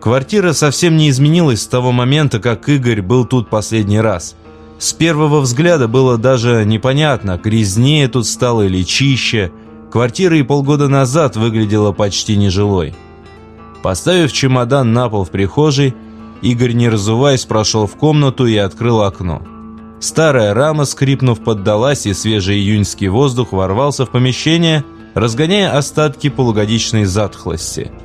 Квартира совсем не изменилась с того момента, как Игорь был тут последний раз. С первого взгляда было даже непонятно, грязнее тут стало или чище. Квартира и полгода назад выглядела почти нежилой. Поставив чемодан на пол в прихожей, Игорь, не разуваясь, прошел в комнату и открыл окно. Старая рама, скрипнув, поддалась, и свежий июньский воздух ворвался в помещение, разгоняя остатки полугодичной затхлости –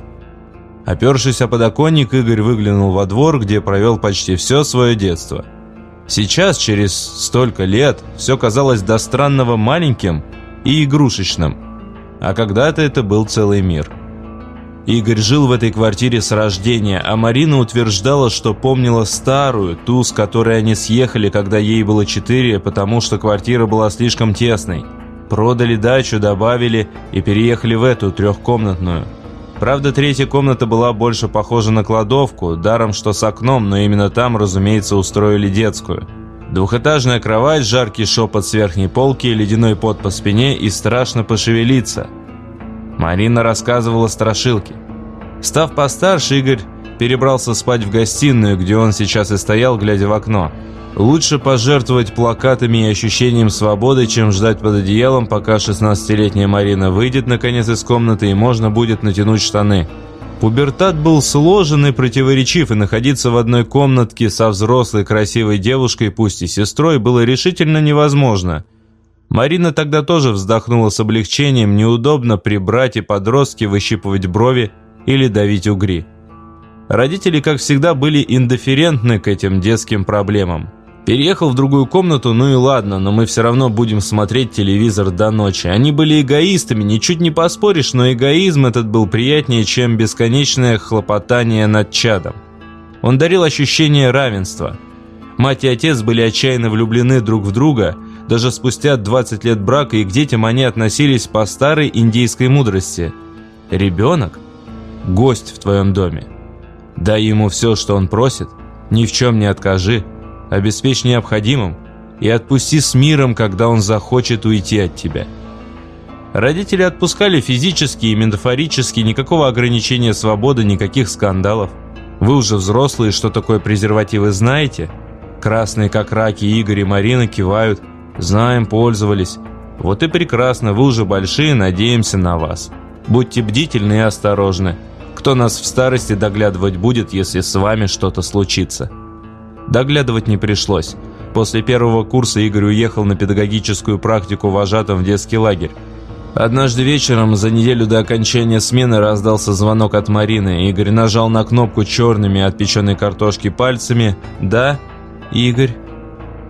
Опершись о подоконник, Игорь выглянул во двор, где провел почти все свое детство. Сейчас, через столько лет, все казалось до странного маленьким и игрушечным. А когда-то это был целый мир. Игорь жил в этой квартире с рождения, а Марина утверждала, что помнила старую, ту, с которой они съехали, когда ей было четыре, потому что квартира была слишком тесной. Продали дачу, добавили и переехали в эту трехкомнатную – Правда, третья комната была больше похожа на кладовку, даром что с окном, но именно там, разумеется, устроили детскую. Двухэтажная кровать, жаркий шепот с верхней полки, ледяной пот по спине и страшно пошевелиться. Марина рассказывала страшилки. Став постарше, Игорь перебрался спать в гостиную, где он сейчас и стоял, глядя в окно. Лучше пожертвовать плакатами и ощущением свободы, чем ждать под одеялом, пока 16-летняя Марина выйдет наконец из комнаты и можно будет натянуть штаны. Пубертат был сложен и противоречив, и находиться в одной комнатке со взрослой красивой девушкой, пусть и сестрой, было решительно невозможно. Марина тогда тоже вздохнула с облегчением, неудобно при брате подростке выщипывать брови или давить угри. Родители, как всегда, были индифферентны к этим детским проблемам. Переехал в другую комнату, ну и ладно, но мы все равно будем смотреть телевизор до ночи. Они были эгоистами, ничуть не поспоришь, но эгоизм этот был приятнее, чем бесконечное хлопотание над чадом. Он дарил ощущение равенства. Мать и отец были отчаянно влюблены друг в друга, даже спустя 20 лет брака, и к детям они относились по старой индейской мудрости. «Ребенок? Гость в твоем доме. Дай ему все, что он просит, ни в чем не откажи» обеспечь необходимым и отпусти с миром, когда он захочет уйти от тебя. Родители отпускали физически и метафорически, никакого ограничения свободы, никаких скандалов. Вы уже взрослые, что такое презервативы знаете? Красные, как раки, Игорь и Марина кивают. Знаем, пользовались. Вот и прекрасно, вы уже большие, надеемся на вас. Будьте бдительны и осторожны. Кто нас в старости доглядывать будет, если с вами что-то случится?» Доглядывать не пришлось. После первого курса Игорь уехал на педагогическую практику вожатым в детский лагерь. Однажды вечером, за неделю до окончания смены, раздался звонок от Марины. Игорь нажал на кнопку черными от печеной картошки пальцами. «Да, Игорь».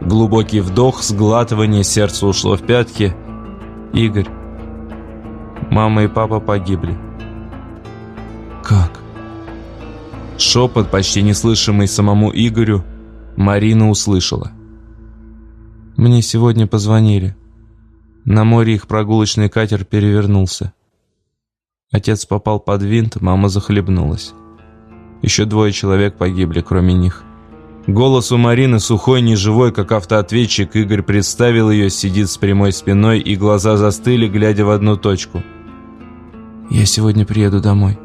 Глубокий вдох, сглатывание, сердце ушло в пятки. «Игорь, мама и папа погибли». «Как?» Шепот, почти неслышимый самому Игорю, Марина услышала. «Мне сегодня позвонили. На море их прогулочный катер перевернулся. Отец попал под винт, мама захлебнулась. Еще двое человек погибли, кроме них». Голос у Марины сухой, неживой, как автоответчик. Игорь представил ее, сидит с прямой спиной, и глаза застыли, глядя в одну точку. «Я сегодня приеду домой».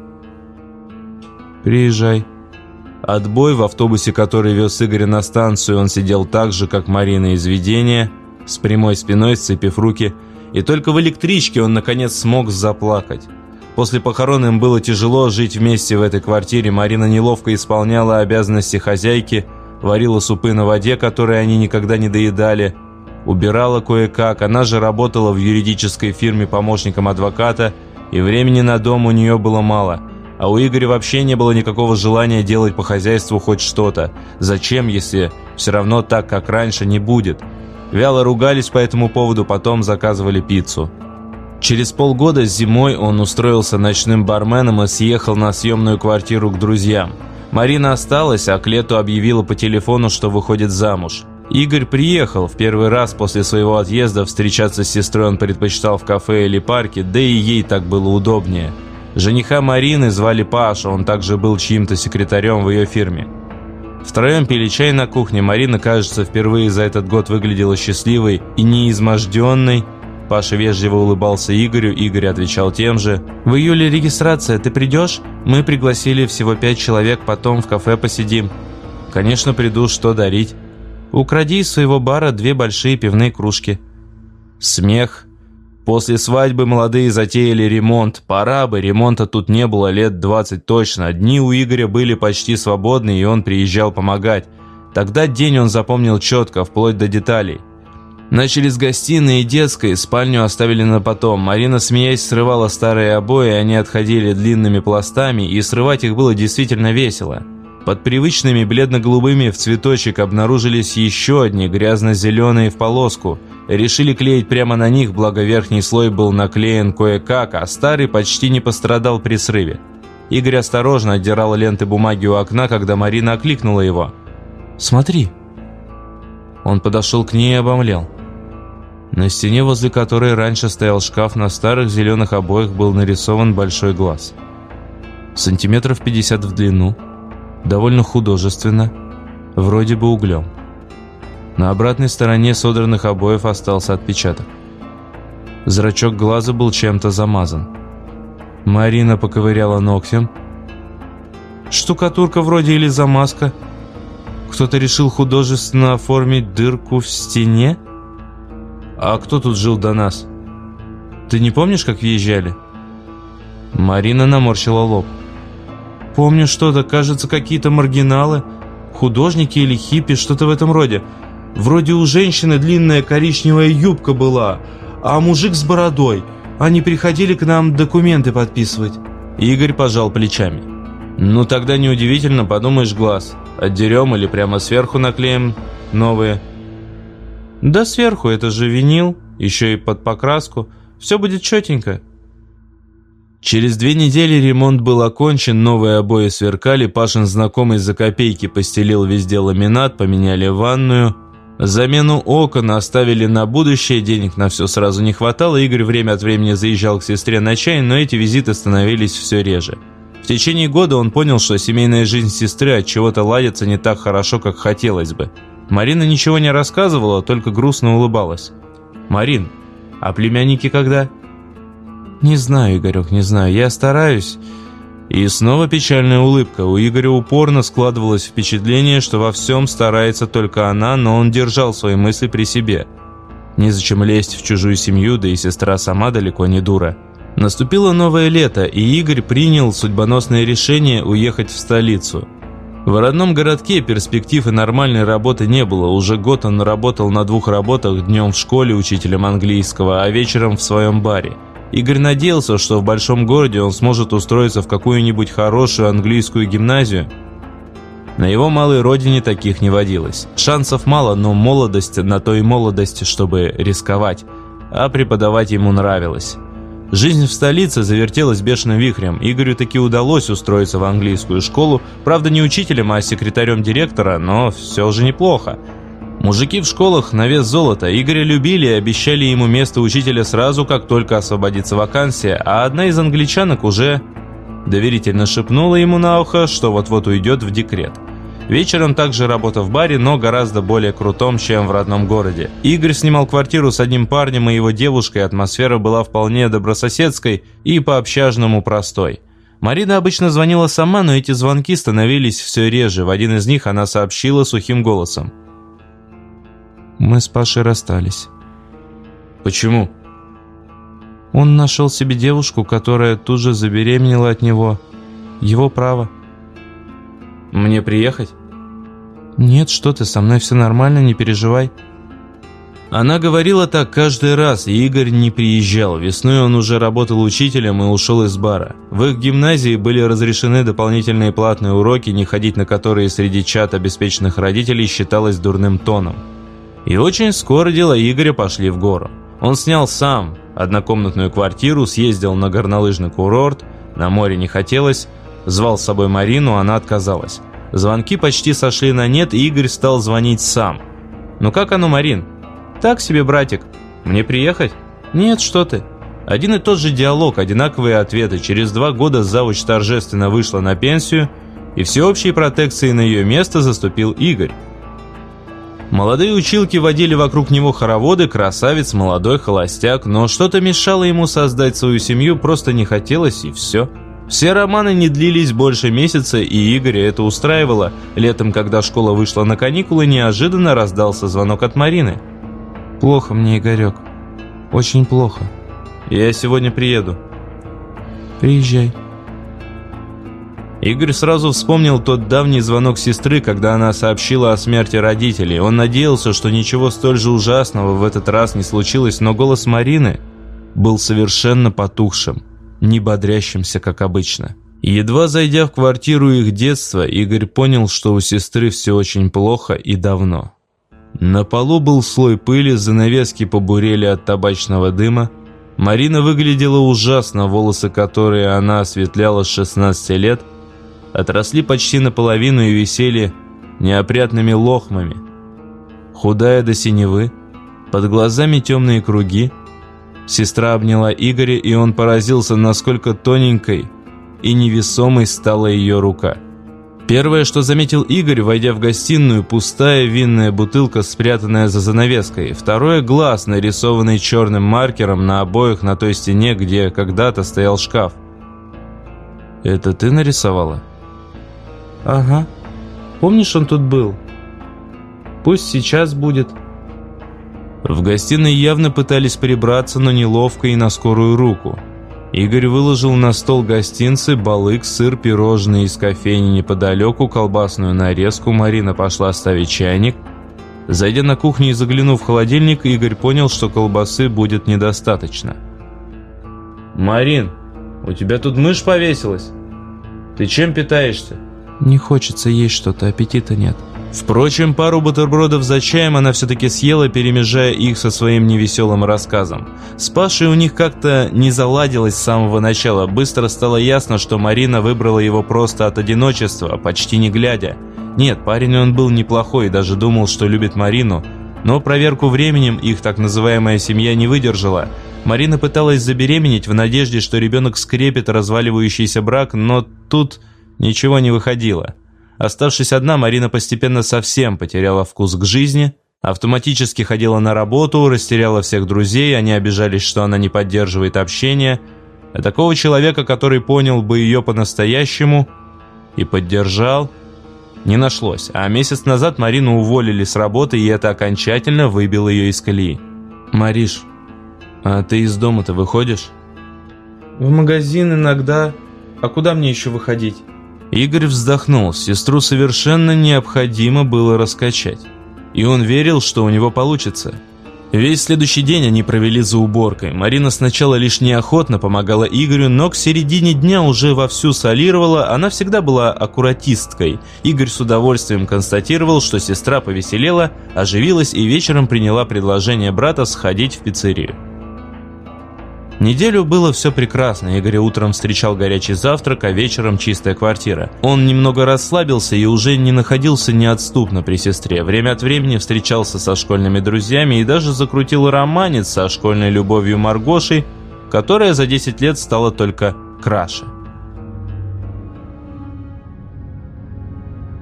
«Приезжай», Отбой в автобусе, который вез Игоря на станцию, он сидел так же, как Марина из видения, с прямой спиной, сцепив руки, и только в электричке он, наконец, смог заплакать. После похорон им было тяжело жить вместе в этой квартире. Марина неловко исполняла обязанности хозяйки, варила супы на воде, которые они никогда не доедали, убирала кое-как. Она же работала в юридической фирме помощником адвоката, и времени на дом у нее было мало – а у Игоря вообще не было никакого желания делать по хозяйству хоть что-то. Зачем, если все равно так, как раньше, не будет? Вяло ругались по этому поводу, потом заказывали пиццу. Через полгода зимой он устроился ночным барменом и съехал на съемную квартиру к друзьям. Марина осталась, а к лету объявила по телефону, что выходит замуж. Игорь приехал в первый раз после своего отъезда, встречаться с сестрой он предпочитал в кафе или парке, да и ей так было удобнее – Жениха Марины звали Паша, он также был чьим-то секретарем в ее фирме. Втроем пили чай на кухне. Марина, кажется, впервые за этот год выглядела счастливой и неизможденной. Паша вежливо улыбался Игорю, Игорь отвечал тем же. «В июле регистрация, ты придешь? Мы пригласили всего пять человек, потом в кафе посидим». «Конечно приду, что дарить?» «Укради из своего бара две большие пивные кружки». Смех. После свадьбы молодые затеяли ремонт. Пора бы, ремонта тут не было лет 20 точно. Дни у Игоря были почти свободны, и он приезжал помогать. Тогда день он запомнил четко, вплоть до деталей. Начали с гостиной и детской, спальню оставили на потом. Марина, смеясь, срывала старые обои, они отходили длинными пластами, и срывать их было действительно весело. Под привычными бледно-голубыми в цветочек обнаружились еще одни, грязно-зеленые в полоску. Решили клеить прямо на них, благо верхний слой был наклеен кое-как, а старый почти не пострадал при срыве. Игорь осторожно отдирал ленты бумаги у окна, когда Марина окликнула его. «Смотри!» Он подошел к ней и обомлел. На стене, возле которой раньше стоял шкаф, на старых зеленых обоях был нарисован большой глаз. Сантиметров 50 в длину, довольно художественно, вроде бы углем. На обратной стороне содранных обоев остался отпечаток. Зрачок глаза был чем-то замазан. Марина поковыряла ногтем. «Штукатурка вроде или замазка?» Кто-то решил художественно оформить дырку в стене? А кто тут жил до нас? Ты не помнишь, как въезжали? Марина наморщила лоб. Помню что-то, кажется, какие-то маргиналы, художники или хиппи, что-то в этом роде. Вроде у женщины длинная коричневая юбка была, а мужик с бородой. Они приходили к нам документы подписывать. Игорь пожал плечами. Ну тогда неудивительно, подумаешь, глаз. Отдерем или прямо сверху наклеим новые? Да сверху, это же винил, еще и под покраску. Все будет четенько. Через две недели ремонт был окончен, новые обои сверкали, Пашин знакомый за копейки постелил везде ламинат, поменяли ванную. Замену окон оставили на будущее, денег на все сразу не хватало, Игорь время от времени заезжал к сестре на чай, но эти визиты становились все реже. В течение года он понял, что семейная жизнь сестры от чего-то ладится не так хорошо, как хотелось бы. Марина ничего не рассказывала, только грустно улыбалась. «Марин, а племянники когда?» «Не знаю, Игорек, не знаю. Я стараюсь». И снова печальная улыбка. У Игоря упорно складывалось впечатление, что во всем старается только она, но он держал свои мысли при себе. Незачем лезть в чужую семью, да и сестра сама далеко не дура. Наступило новое лето, и Игорь принял судьбоносное решение уехать в столицу. В родном городке перспектив и нормальной работы не было. Уже год он работал на двух работах, днем в школе учителем английского, а вечером в своем баре. Игорь надеялся, что в большом городе он сможет устроиться в какую-нибудь хорошую английскую гимназию. На его малой родине таких не водилось. Шансов мало, но молодость на то и молодость, чтобы рисковать. А преподавать ему нравилось. Жизнь в столице завертелась бешеным вихрем. Игорю таки удалось устроиться в английскую школу, правда не учителем, а секретарем директора, но все же неплохо. Мужики в школах на вес золота. Игоря любили и обещали ему место учителя сразу, как только освободится вакансия, а одна из англичанок уже доверительно шепнула ему на ухо, что вот-вот уйдет в декрет. Вечером также работа в баре, но гораздо более крутом, чем в родном городе. Игорь снимал квартиру с одним парнем и его девушкой, атмосфера была вполне добрососедской и по-общажному простой. Марина обычно звонила сама, но эти звонки становились все реже. В один из них она сообщила сухим голосом. «Мы с Пашей расстались». «Почему?» Он нашел себе девушку, которая тут же забеременела от него. Его право. «Мне приехать?» «Нет, что ты, со мной все нормально, не переживай». Она говорила так каждый раз, и Игорь не приезжал. Весной он уже работал учителем и ушел из бара. В их гимназии были разрешены дополнительные платные уроки, не ходить на которые среди чат обеспеченных родителей считалось дурным тоном. И очень скоро дела Игоря пошли в гору. Он снял сам однокомнатную квартиру, съездил на горнолыжный курорт, на море не хотелось, звал с собой Марину, она отказалась. Звонки почти сошли на нет, и Игорь стал звонить сам. «Ну как оно, Марин?» «Так себе, братик. Мне приехать?» «Нет, что ты». Один и тот же диалог, одинаковые ответы. Через два года завуч торжественно вышла на пенсию, и всеобщей протекцией на ее место заступил Игорь. Молодые училки водили вокруг него хороводы, красавец, молодой холостяк, но что-то мешало ему создать свою семью, просто не хотелось и все. Все романы не длились больше месяца, и Игоря это устраивало. Летом, когда школа вышла на каникулы, неожиданно раздался звонок от Марины. «Плохо мне, Игорек. Очень плохо. Я сегодня приеду». «Приезжай». Игорь сразу вспомнил тот давний звонок сестры, когда она сообщила о смерти родителей. Он надеялся, что ничего столь же ужасного в этот раз не случилось, но голос Марины был совершенно потухшим, не бодрящимся, как обычно. едва зайдя в квартиру их детства, Игорь понял, что у сестры все очень плохо и давно. На полу был слой пыли, занавески побурели от табачного дыма. Марина выглядела ужасно, волосы, которые она осветляла с 16 лет – отросли почти наполовину и висели неопрятными лохмами. Худая до синевы, под глазами темные круги. Сестра обняла Игоря, и он поразился, насколько тоненькой и невесомой стала ее рука. Первое, что заметил Игорь, войдя в гостиную, пустая винная бутылка, спрятанная за занавеской. Второе – глаз, нарисованный черным маркером на обоих на той стене, где когда-то стоял шкаф. «Это ты нарисовала?» «Ага. Помнишь, он тут был? Пусть сейчас будет». В гостиной явно пытались прибраться, но неловко и на скорую руку. Игорь выложил на стол гостинцы, балык, сыр, пирожные из кофейни неподалеку, колбасную нарезку. Марина пошла ставить чайник. Зайдя на кухню и заглянув в холодильник, Игорь понял, что колбасы будет недостаточно. «Марин, у тебя тут мышь повесилась? Ты чем питаешься?» Не хочется есть что-то, аппетита нет. Впрочем, пару бутербродов за чаем она все-таки съела, перемежая их со своим невеселым рассказом. С Пашей у них как-то не заладилось с самого начала. Быстро стало ясно, что Марина выбрала его просто от одиночества, почти не глядя. Нет, парень он был неплохой, даже думал, что любит Марину. Но проверку временем их так называемая семья не выдержала. Марина пыталась забеременеть в надежде, что ребенок скрепит разваливающийся брак, но тут Ничего не выходило. Оставшись одна, Марина постепенно совсем потеряла вкус к жизни, автоматически ходила на работу, растеряла всех друзей, они обижались, что она не поддерживает общение. А такого человека, который понял бы ее по-настоящему и поддержал, не нашлось. А месяц назад Марину уволили с работы, и это окончательно выбило ее из колеи. «Мариш, а ты из дома-то выходишь?» «В магазин иногда. А куда мне еще выходить?» Игорь вздохнул, сестру совершенно необходимо было раскачать. И он верил, что у него получится. Весь следующий день они провели за уборкой. Марина сначала лишь неохотно помогала Игорю, но к середине дня уже вовсю солировала, она всегда была аккуратисткой. Игорь с удовольствием констатировал, что сестра повеселела, оживилась и вечером приняла предложение брата сходить в пиццерию. Неделю было все прекрасно. Игорь утром встречал горячий завтрак, а вечером чистая квартира. Он немного расслабился и уже не находился неотступно при сестре. Время от времени встречался со школьными друзьями и даже закрутил романец со школьной любовью Маргошей, которая за 10 лет стала только краше.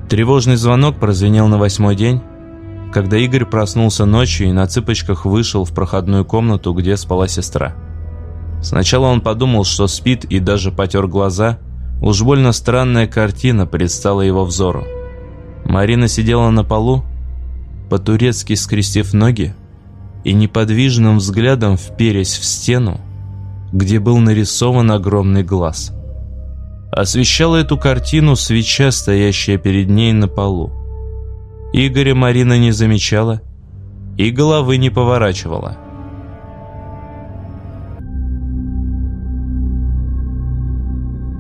Тревожный звонок прозвенел на восьмой день, когда Игорь проснулся ночью и на цыпочках вышел в проходную комнату, где спала сестра. Сначала он подумал, что спит и даже потер глаза. Уж больно странная картина предстала его взору. Марина сидела на полу, по-турецки скрестив ноги и неподвижным взглядом вперясь в стену, где был нарисован огромный глаз. Освещала эту картину свеча, стоящая перед ней на полу. Игоря Марина не замечала и головы не поворачивала.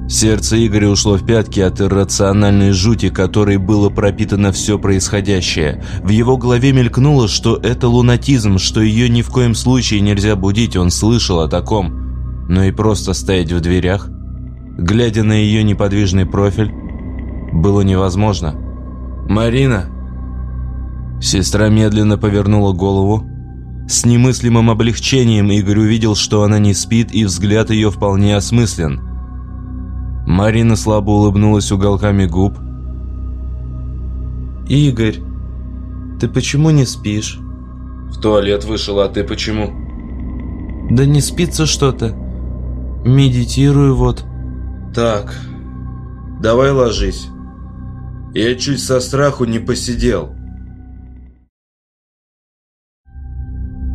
Сердце Игоря ушло в пятки от иррациональной жути, которой было пропитано все происходящее. В его голове мелькнуло, что это лунатизм, что ее ни в коем случае нельзя будить, он слышал о таком. Но и просто стоять в дверях, глядя на ее неподвижный профиль, было невозможно. «Марина!» Сестра медленно повернула голову. С немыслимым облегчением Игорь увидел, что она не спит, и взгляд ее вполне осмыслен – Марина слабо улыбнулась уголками губ. «Игорь, Ты почему не спишь?» «В туалет вышел, а ты почему?» «Да не спится что-то. Медитирую вот». «Так, давай ложись. Я чуть со страху не посидел».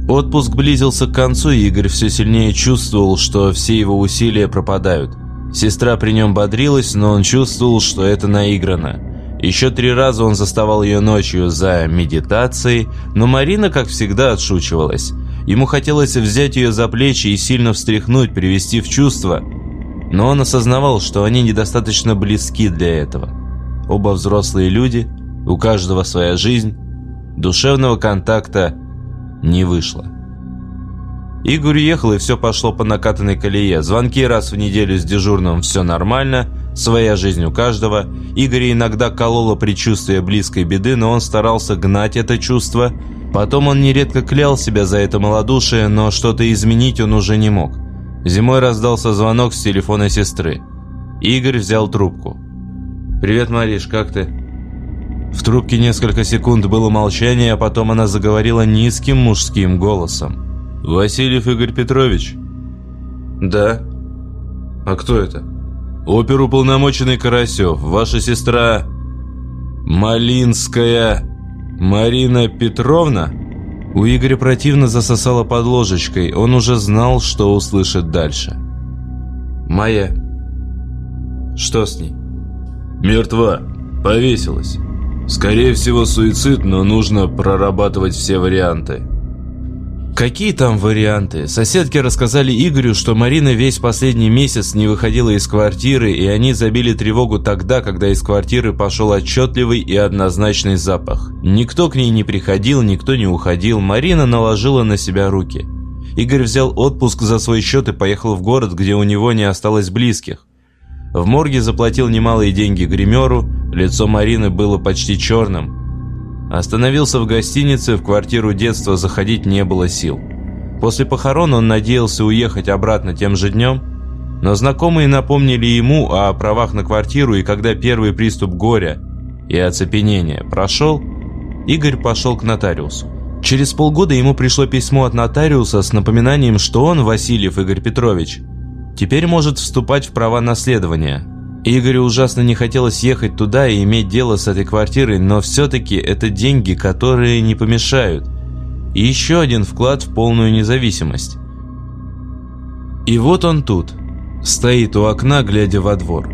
Отпуск близился к концу, и Игорь все сильнее чувствовал, что все его усилия пропадают. Сестра при нем бодрилась, но он чувствовал, что это наиграно. Еще три раза он заставал ее ночью за медитацией, но Марина, как всегда, отшучивалась. Ему хотелось взять ее за плечи и сильно встряхнуть, привести в чувство. Но он осознавал, что они недостаточно близки для этого. Оба взрослые люди, у каждого своя жизнь, душевного контакта не вышло. Игорь уехал, и все пошло по накатанной колее. Звонки раз в неделю с дежурным «все нормально», своя жизнь у каждого. Игоря иногда кололо предчувствие близкой беды, но он старался гнать это чувство. Потом он нередко клял себя за это малодушие, но что-то изменить он уже не мог. Зимой раздался звонок с телефона сестры. Игорь взял трубку. «Привет, Мариш, как ты?» В трубке несколько секунд было молчание, а потом она заговорила низким мужским голосом. «Васильев Игорь Петрович?» «Да? А кто это?» «Оперуполномоченный Карасев, ваша сестра Малинская Марина Петровна?» У Игоря противно засосало под ложечкой, он уже знал, что услышит дальше. «Моя. Что с ней?» «Мертва. Повесилась». Скорее всего суицид, но нужно прорабатывать все варианты. Какие там варианты? Соседки рассказали Игорю, что Марина весь последний месяц не выходила из квартиры, и они забили тревогу тогда, когда из квартиры пошел отчетливый и однозначный запах. Никто к ней не приходил, никто не уходил, Марина наложила на себя руки. Игорь взял отпуск за свой счет и поехал в город, где у него не осталось близких. В морге заплатил немалые деньги гримеру, лицо Марины было почти черным. Остановился в гостинице, в квартиру детства заходить не было сил. После похорон он надеялся уехать обратно тем же днем, но знакомые напомнили ему о правах на квартиру, и когда первый приступ горя и оцепенения прошел, Игорь пошел к нотариусу. Через полгода ему пришло письмо от нотариуса с напоминанием, что он, Васильев Игорь Петрович, теперь может вступать в права наследования. Игорю ужасно не хотелось ехать туда и иметь дело с этой квартирой, но все-таки это деньги, которые не помешают. И еще один вклад в полную независимость. И вот он тут, стоит у окна, глядя во двор.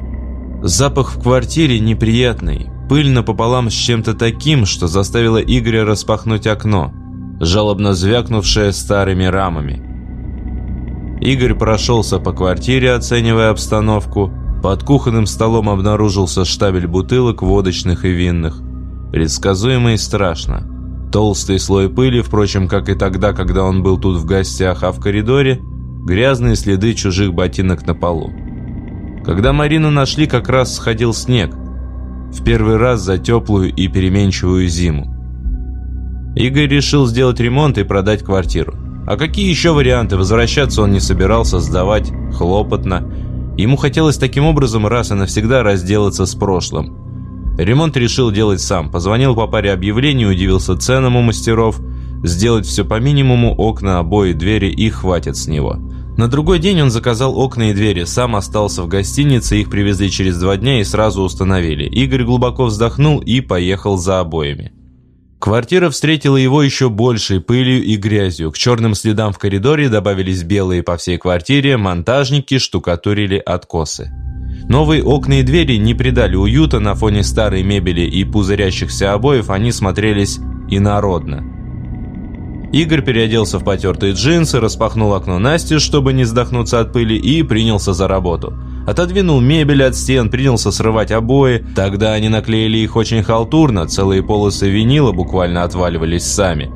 Запах в квартире неприятный, пыльно пополам с чем-то таким, что заставило Игоря распахнуть окно, жалобно звякнувшее старыми рамами. Игорь прошелся по квартире, оценивая обстановку. Под кухонным столом обнаружился штабель бутылок, водочных и винных. Предсказуемо и страшно. Толстый слой пыли, впрочем, как и тогда, когда он был тут в гостях, а в коридоре грязные следы чужих ботинок на полу. Когда Марину нашли, как раз сходил снег. В первый раз за теплую и переменчивую зиму. Игорь решил сделать ремонт и продать квартиру. А какие еще варианты? Возвращаться он не собирался, сдавать хлопотно. Ему хотелось таким образом раз и навсегда разделаться с прошлым. Ремонт решил делать сам. Позвонил по паре объявлений, удивился ценам у мастеров. Сделать все по минимуму, окна, обои, двери и хватит с него. На другой день он заказал окна и двери, сам остался в гостинице, их привезли через два дня и сразу установили. Игорь глубоко вздохнул и поехал за обоями. Квартира встретила его еще большей пылью и грязью. К черным следам в коридоре добавились белые по всей квартире, монтажники штукатурили откосы. Новые окна и двери не придали уюта, на фоне старой мебели и пузырящихся обоев они смотрелись инородно. Игорь переоделся в потертые джинсы, распахнул окно Насти, чтобы не вздохнуться от пыли, и принялся за работу. Отодвинул мебель от стен, принялся срывать обои. Тогда они наклеили их очень халтурно, целые полосы винила буквально отваливались сами.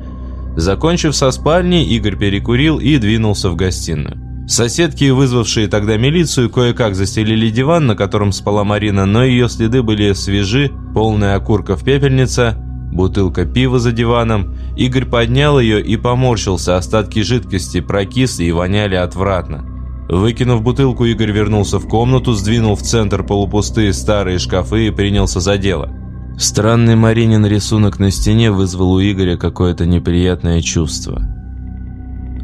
Закончив со спальней, Игорь перекурил и двинулся в гостиную. Соседки, вызвавшие тогда милицию, кое-как застелили диван, на котором спала Марина, но ее следы были свежи, полная окурков пепельница – Бутылка пива за диваном. Игорь поднял ее и поморщился. Остатки жидкости прокисли и воняли отвратно. Выкинув бутылку, Игорь вернулся в комнату, сдвинул в центр полупустые старые шкафы и принялся за дело. Странный Маринин рисунок на стене вызвал у Игоря какое-то неприятное чувство.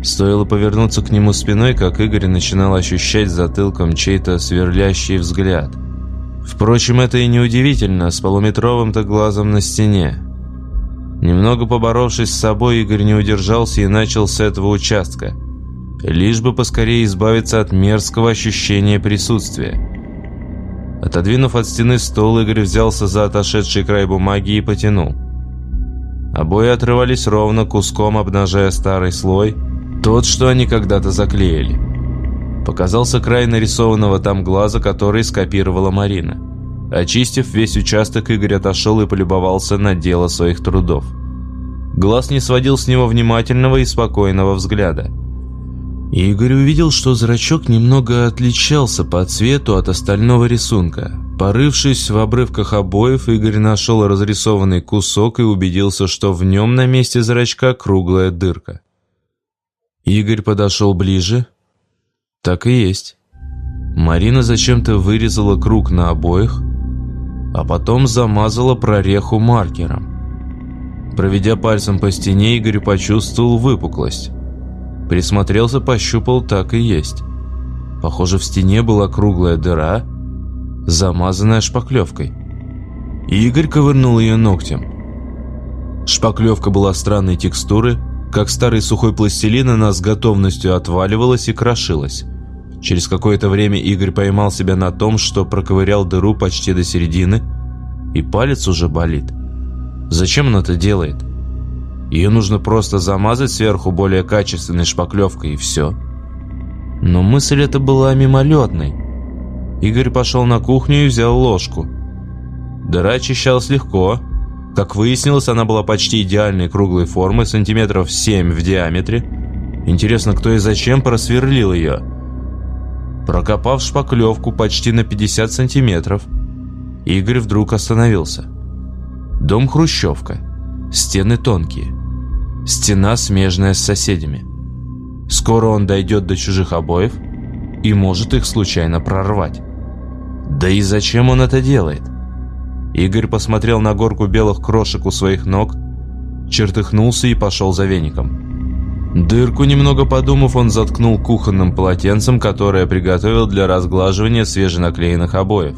Стоило повернуться к нему спиной, как Игорь начинал ощущать затылком чей-то сверлящий взгляд. Впрочем, это и не удивительно, с полуметровым-то глазом на стене. Немного поборовшись с собой, Игорь не удержался и начал с этого участка. Лишь бы поскорее избавиться от мерзкого ощущения присутствия. Отодвинув от стены стол, Игорь взялся за отошедший край бумаги и потянул. Обои отрывались ровно куском, обнажая старый слой, тот, что они когда-то заклеили. Показался край нарисованного там глаза, который скопировала Марина. Очистив весь участок, Игорь отошел и полюбовался на дело своих трудов. Глаз не сводил с него внимательного и спокойного взгляда. Игорь увидел, что зрачок немного отличался по цвету от остального рисунка. Порывшись в обрывках обоев, Игорь нашел разрисованный кусок и убедился, что в нем на месте зрачка круглая дырка. Игорь подошел ближе. Так и есть. Марина зачем-то вырезала круг на обоих, а потом замазала прореху маркером. Проведя пальцем по стене, Игорь почувствовал выпуклость. Присмотрелся, пощупал, так и есть. Похоже, в стене была круглая дыра, замазанная шпаклевкой. Игорь ковырнул ее ногтем. Шпаклевка была странной текстуры, как старый сухой пластилин, она с готовностью отваливалась и крошилась. Через какое-то время Игорь поймал себя на том, что проковырял дыру почти до середины, и палец уже болит. Зачем он это делает? Ее нужно просто замазать сверху более качественной шпаклевкой и все. Но мысль эта была мимолетной. Игорь пошел на кухню и взял ложку. Дыра очищалась легко. Как выяснилось, она была почти идеальной круглой формы, сантиметров 7 в диаметре. Интересно, кто и зачем просверлил ее? Прокопав шпаклевку почти на 50 сантиметров, Игорь вдруг остановился. Дом Хрущевка. Стены тонкие. Стена смежная с соседями. Скоро он дойдет до чужих обоев и может их случайно прорвать. Да и зачем он это делает? Игорь посмотрел на горку белых крошек у своих ног, чертыхнулся и пошел за веником. Дырку, немного подумав, он заткнул кухонным полотенцем, которое приготовил для разглаживания свеженаклеенных обоев.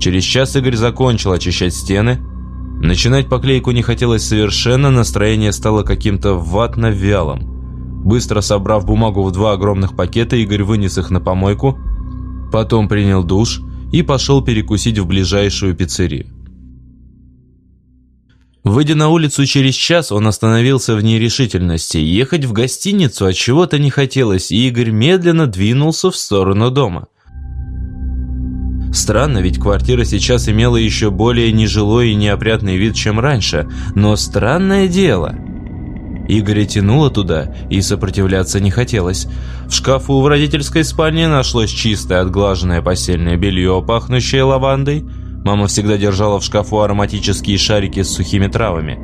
Через час Игорь закончил очищать стены. Начинать поклейку не хотелось совершенно, настроение стало каким-то ватно-вялым. Быстро собрав бумагу в два огромных пакета, Игорь вынес их на помойку, потом принял душ и пошел перекусить в ближайшую пиццерию. Выйдя на улицу через час, он остановился в нерешительности. Ехать в гостиницу от чего-то не хотелось, и Игорь медленно двинулся в сторону дома. Странно, ведь квартира сейчас имела еще более нежилой и неопрятный вид, чем раньше. Но странное дело. Игоря тянуло туда, и сопротивляться не хотелось. В шкафу в родительской спальне нашлось чистое отглаженное постельное белье, пахнущее лавандой – Мама всегда держала в шкафу ароматические шарики с сухими травами.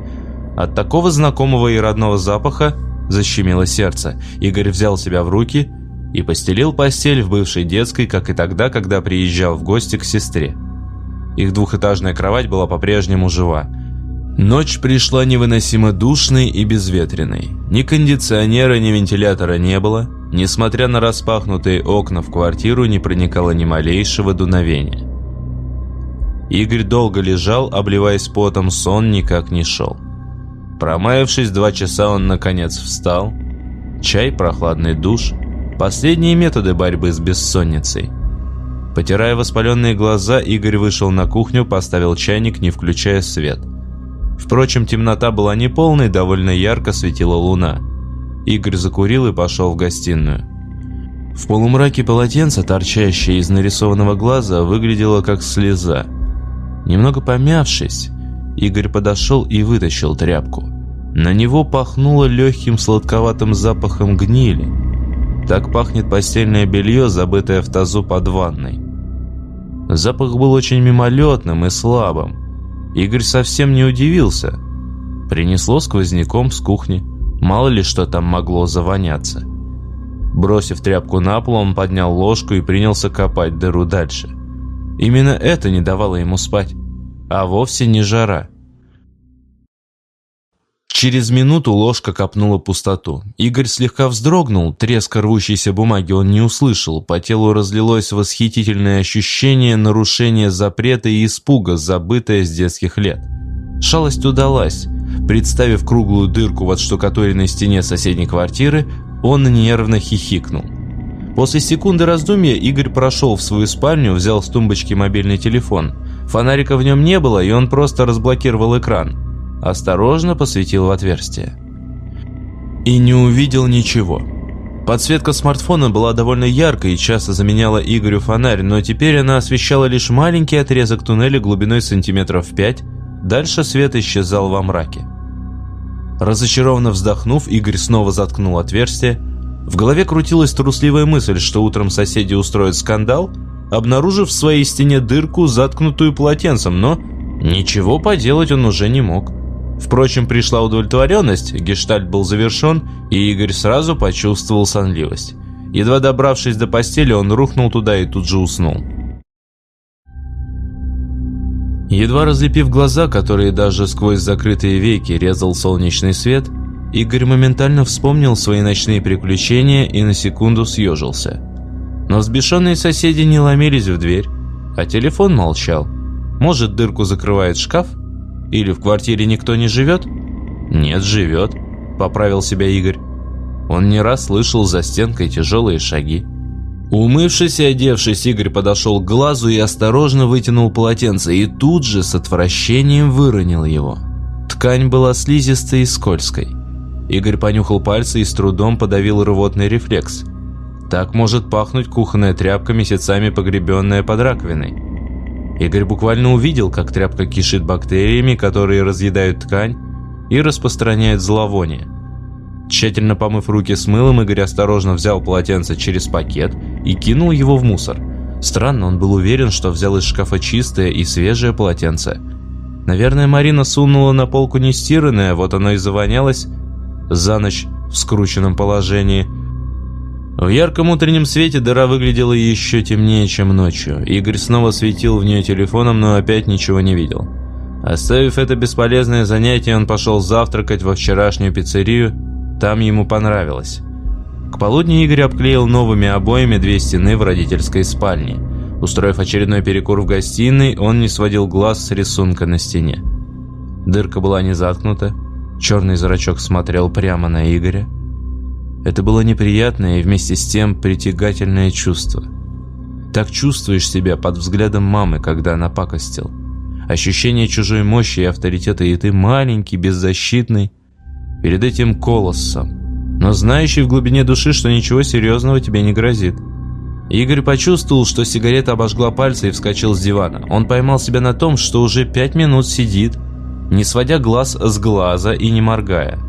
От такого знакомого и родного запаха защемило сердце. Игорь взял себя в руки и постелил постель в бывшей детской, как и тогда, когда приезжал в гости к сестре. Их двухэтажная кровать была по-прежнему жива. Ночь пришла невыносимо душной и безветренной. Ни кондиционера, ни вентилятора не было. Несмотря на распахнутые окна в квартиру, не проникало ни малейшего дуновения. Игорь долго лежал, обливаясь потом, сон никак не шел. Промаявшись два часа, он наконец встал. Чай, прохладный душ. Последние методы борьбы с бессонницей. Потирая воспаленные глаза, Игорь вышел на кухню, поставил чайник, не включая свет. Впрочем, темнота была не полной, довольно ярко светила луна. Игорь закурил и пошел в гостиную. В полумраке полотенце, торчащее из нарисованного глаза, выглядело как слеза. Немного помявшись, Игорь подошел и вытащил тряпку. На него пахнуло легким сладковатым запахом гнили. Так пахнет постельное белье, забытое в тазу под ванной. Запах был очень мимолетным и слабым. Игорь совсем не удивился. Принесло сквозняком с кухни. Мало ли что там могло завоняться. Бросив тряпку на пол, он поднял ложку и принялся копать дыру дальше. Именно это не давало ему спать. а вовсе не жара. Через минуту ложка копнула пустоту. Игорь слегка вздрогнул, треска рвущейся бумаги он не услышал. По телу разлилось восхитительное ощущение нарушения запрета и испуга, забытое с детских лет. Шалость удалась. Представив круглую дырку в отштукатуренной стене соседней квартиры, он нервно хихикнул. После секунды раздумья Игорь прошел в свою спальню, взял с тумбочки мобильный телефон. Фонарика в нем не было, и он просто разблокировал экран осторожно посветил в отверстие. И не увидел ничего. Подсветка смартфона была довольно яркой и часто заменяла Игорю фонарь, но теперь она освещала лишь маленький отрезок туннеля глубиной сантиметров 5, дальше свет исчезал во мраке. Разочарованно вздохнув, Игорь снова заткнул отверстие. В голове крутилась трусливая мысль, что утром соседи устроят скандал, обнаружив в своей стене дырку, заткнутую полотенцем, но ничего поделать он уже не мог. Впрочем, пришла удовлетворенность, гештальт был завершен, и Игорь сразу почувствовал сонливость. Едва добравшись до постели, он рухнул туда и тут же уснул. Едва разлепив глаза, которые даже сквозь закрытые веки резал солнечный свет, Игорь моментально вспомнил свои ночные приключения и на секунду съежился. Но взбешенные соседи не ломились в дверь, а телефон молчал. Может, дырку закрывает шкаф? Или в квартире никто не живет? Нет, живет, поправил себя Игорь. Он не раз слышал за стенкой тяжелые шаги. Умывшись и одевшись, Игорь подошел к глазу и осторожно вытянул полотенце, и тут же с отвращением выронил его. Ткань была слизистой и скользкой. Игорь понюхал пальцы и с трудом подавил рвотный рефлекс. Так может пахнуть кухонная тряпка, месяцами погребенная под раковиной. Игорь буквально увидел, как тряпка кишит бактериями, которые разъедают ткань и распространяют зловоние. Тщательно помыв руки с мылом, Игорь осторожно взял полотенце через пакет и кинул его в мусор. Странно, он был уверен, что взял из шкафа чистое и свежее полотенце. Наверное, Марина сунула на полку нестиранное, вот оно и завонялось за ночь в скрученном положении – в ярком утреннем свете дыра выглядела еще темнее, чем ночью. Игорь снова светил в нее телефоном, но опять ничего не видел. Оставив это бесполезное занятие, он пошел завтракать во вчерашнюю пиццерию. Там ему понравилось. К полудню Игорь обклеил новыми обоями две стены в родительской спальне. Устроив очередной перекур в гостиной, он не сводил глаз с рисунка на стене. Дырка была не заткнута. Черный зрачок смотрел прямо на Игоря. Это было неприятное и вместе с тем притягательное чувство. Так чувствуешь себя под взглядом мамы, когда она пакостил. Ощущение чужой мощи и авторитета, и ты маленький, беззащитный, перед этим колоссом, но знающий в глубине души, что ничего серьезного тебе не грозит. Игорь почувствовал, что сигарета обожгла пальцы и вскочил с дивана. Он поймал себя на том, что уже пять минут сидит, не сводя глаз с глаза и не моргая.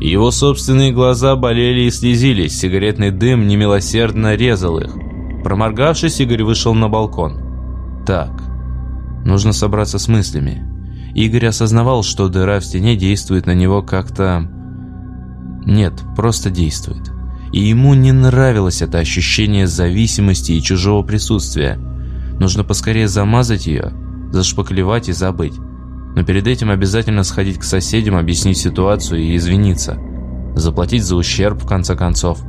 Его собственные глаза болели и слезились, сигаретный дым немилосердно резал их. Проморгавшись, Игорь вышел на балкон. Так, нужно собраться с мыслями. Игорь осознавал, что дыра в стене действует на него как-то... Нет, просто действует. И ему не нравилось это ощущение зависимости и чужого присутствия. Нужно поскорее замазать ее, зашпаклевать и забыть. Но перед этим обязательно сходить к соседям, объяснить ситуацию и извиниться. Заплатить за ущерб, в конце концов.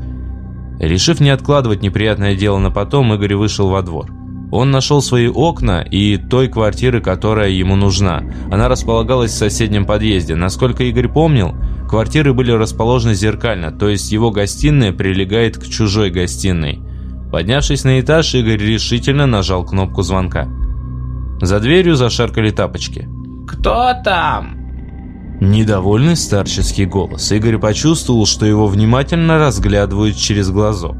Решив не откладывать неприятное дело на потом, Игорь вышел во двор. Он нашел свои окна и той квартиры, которая ему нужна. Она располагалась в соседнем подъезде. Насколько Игорь помнил, квартиры были расположены зеркально, то есть его гостиная прилегает к чужой гостиной. Поднявшись на этаж, Игорь решительно нажал кнопку звонка. За дверью зашаркали тапочки. «Кто там?» Недовольный старческий голос. Игорь почувствовал, что его внимательно разглядывают через глазок.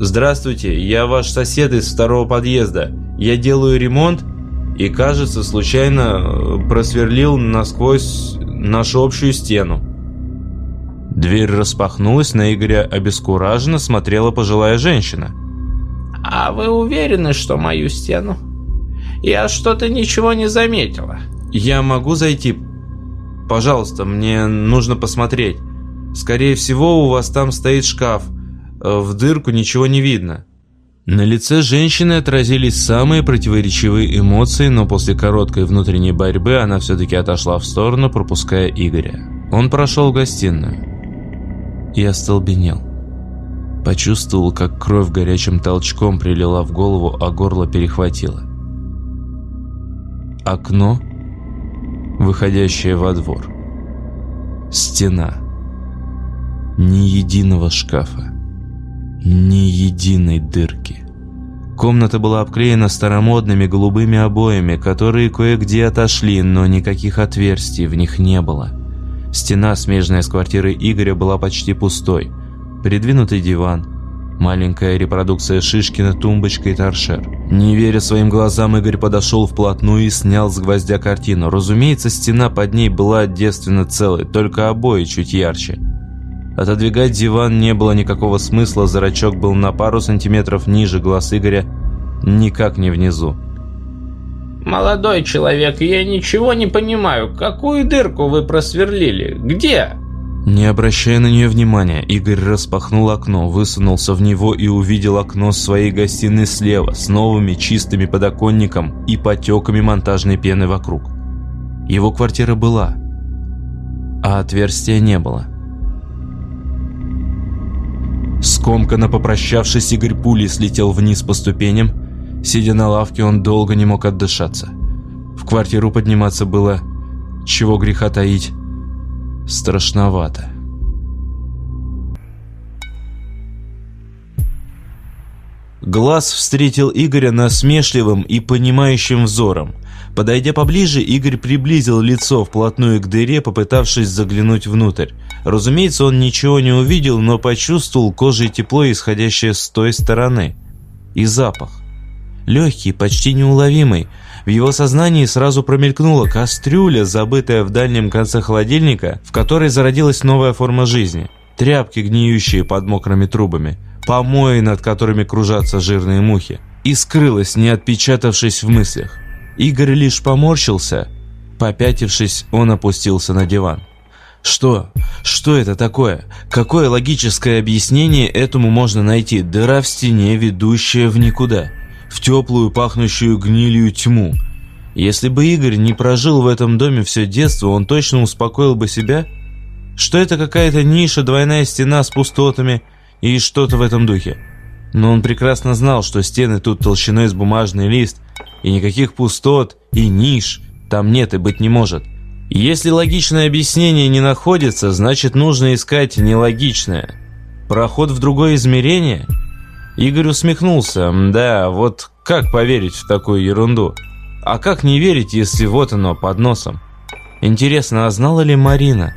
«Здравствуйте, я ваш сосед из второго подъезда. Я делаю ремонт и, кажется, случайно э, просверлил насквозь нашу общую стену». Дверь распахнулась, на Игоря обескураженно смотрела пожилая женщина. «А вы уверены, что мою стену? Я что-то ничего не заметила». «Я могу зайти? Пожалуйста, мне нужно посмотреть. Скорее всего, у вас там стоит шкаф. Э, в дырку ничего не видно». На лице женщины отразились самые противоречивые эмоции, но после короткой внутренней борьбы она все-таки отошла в сторону, пропуская Игоря. Он прошел в гостиную и остолбенел. Почувствовал, как кровь горячим толчком прилила в голову, а горло перехватило. Окно, выходящее во двор. Стена. Ни единого шкафа. Ни единой дырки. Комната была обклеена старомодными голубыми обоями, которые кое-где отошли, но никаких отверстий в них не было. Стена, смежная с квартирой Игоря, была почти пустой. Придвинутый диван, маленькая репродукция Шишкина, тумбочка и торшер. Не веря своим глазам, Игорь подошел вплотную и снял с гвоздя картину. Разумеется, стена под ней была девственно целой, только обои чуть ярче. Отодвигать диван не было никакого смысла, зрачок был на пару сантиметров ниже глаз Игоря, никак не внизу. «Молодой человек, я ничего не понимаю. Какую дырку вы просверлили? Где?» Не обращая на нее внимания, Игорь распахнул окно, высунулся в него и увидел окно своей гостиной слева с новыми чистыми подоконником и потеками монтажной пены вокруг. Его квартира была, а отверстия не было. Скомканно попрощавшись, Игорь пулей слетел вниз по ступеням. Сидя на лавке, он долго не мог отдышаться. В квартиру подниматься было, чего греха таить, страшновато. Глаз встретил Игоря насмешливым и понимающим взором. Подойдя поближе, Игорь приблизил лицо вплотную к дыре, попытавшись заглянуть внутрь. Разумеется, он ничего не увидел, но почувствовал кожей тепло, исходящее с той стороны. И запах. Легкий, почти неуловимый. В его сознании сразу промелькнула кастрюля, забытая в дальнем конце холодильника, в которой зародилась новая форма жизни. Тряпки, гниющие под мокрыми трубами. Помои, над которыми кружатся жирные мухи. И скрылась, не отпечатавшись в мыслях. Игорь лишь поморщился. Попятившись, он опустился на диван. Что? Что это такое? Какое логическое объяснение этому можно найти? Дыра в стене, ведущая в никуда. В теплую, пахнущую гнилью тьму. Если бы Игорь не прожил в этом доме все детство, он точно успокоил бы себя, что это какая-то ниша, двойная стена с пустотами и что-то в этом духе. Но он прекрасно знал, что стены тут толщиной с бумажный лист, и никаких пустот и ниш там нет и быть не может. Если логичное объяснение не находится, значит нужно искать нелогичное. Проход в другое измерение? Игорь усмехнулся. Да, вот как поверить в такую ерунду? А как не верить, если вот оно под носом? Интересно, а знала ли Марина?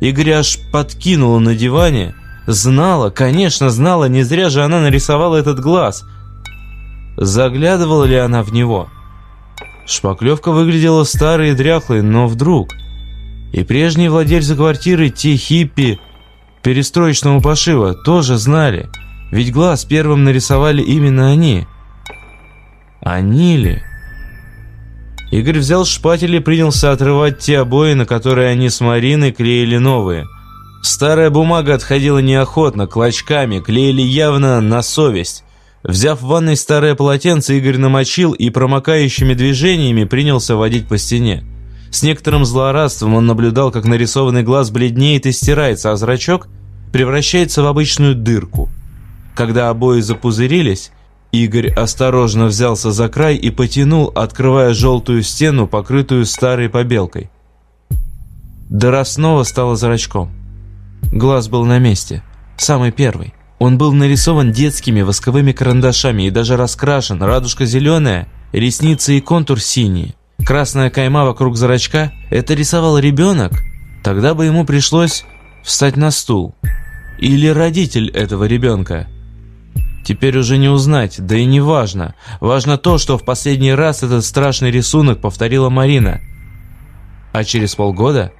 Игорь аж подкинула на диване. Знала, конечно, знала, не зря же она нарисовала этот глаз – Заглядывала ли она в него? Шпаклевка выглядела старой и дряхлой, но вдруг... И прежние владельцы квартиры, те хиппи перестроечного пошива, тоже знали. Ведь глаз первым нарисовали именно они. Они ли? Игорь взял шпатель и принялся отрывать те обои, на которые они с Мариной клеили новые. Старая бумага отходила неохотно, клочками, клеили явно на совесть. Взяв в ванной старое полотенце, Игорь намочил и промокающими движениями принялся водить по стене. С некоторым злорадством он наблюдал, как нарисованный глаз бледнеет и стирается, а зрачок превращается в обычную дырку. Когда обои запузырились, Игорь осторожно взялся за край и потянул, открывая желтую стену, покрытую старой побелкой. Дыра снова стала зрачком. Глаз был на месте, самый первый. Он был нарисован детскими восковыми карандашами и даже раскрашен, радужка зеленая, ресницы и контур синие. Красная кайма вокруг зрачка – это рисовал ребенок? Тогда бы ему пришлось встать на стул. Или родитель этого ребенка. Теперь уже не узнать, да и не важно. Важно то, что в последний раз этот страшный рисунок повторила Марина. А через полгода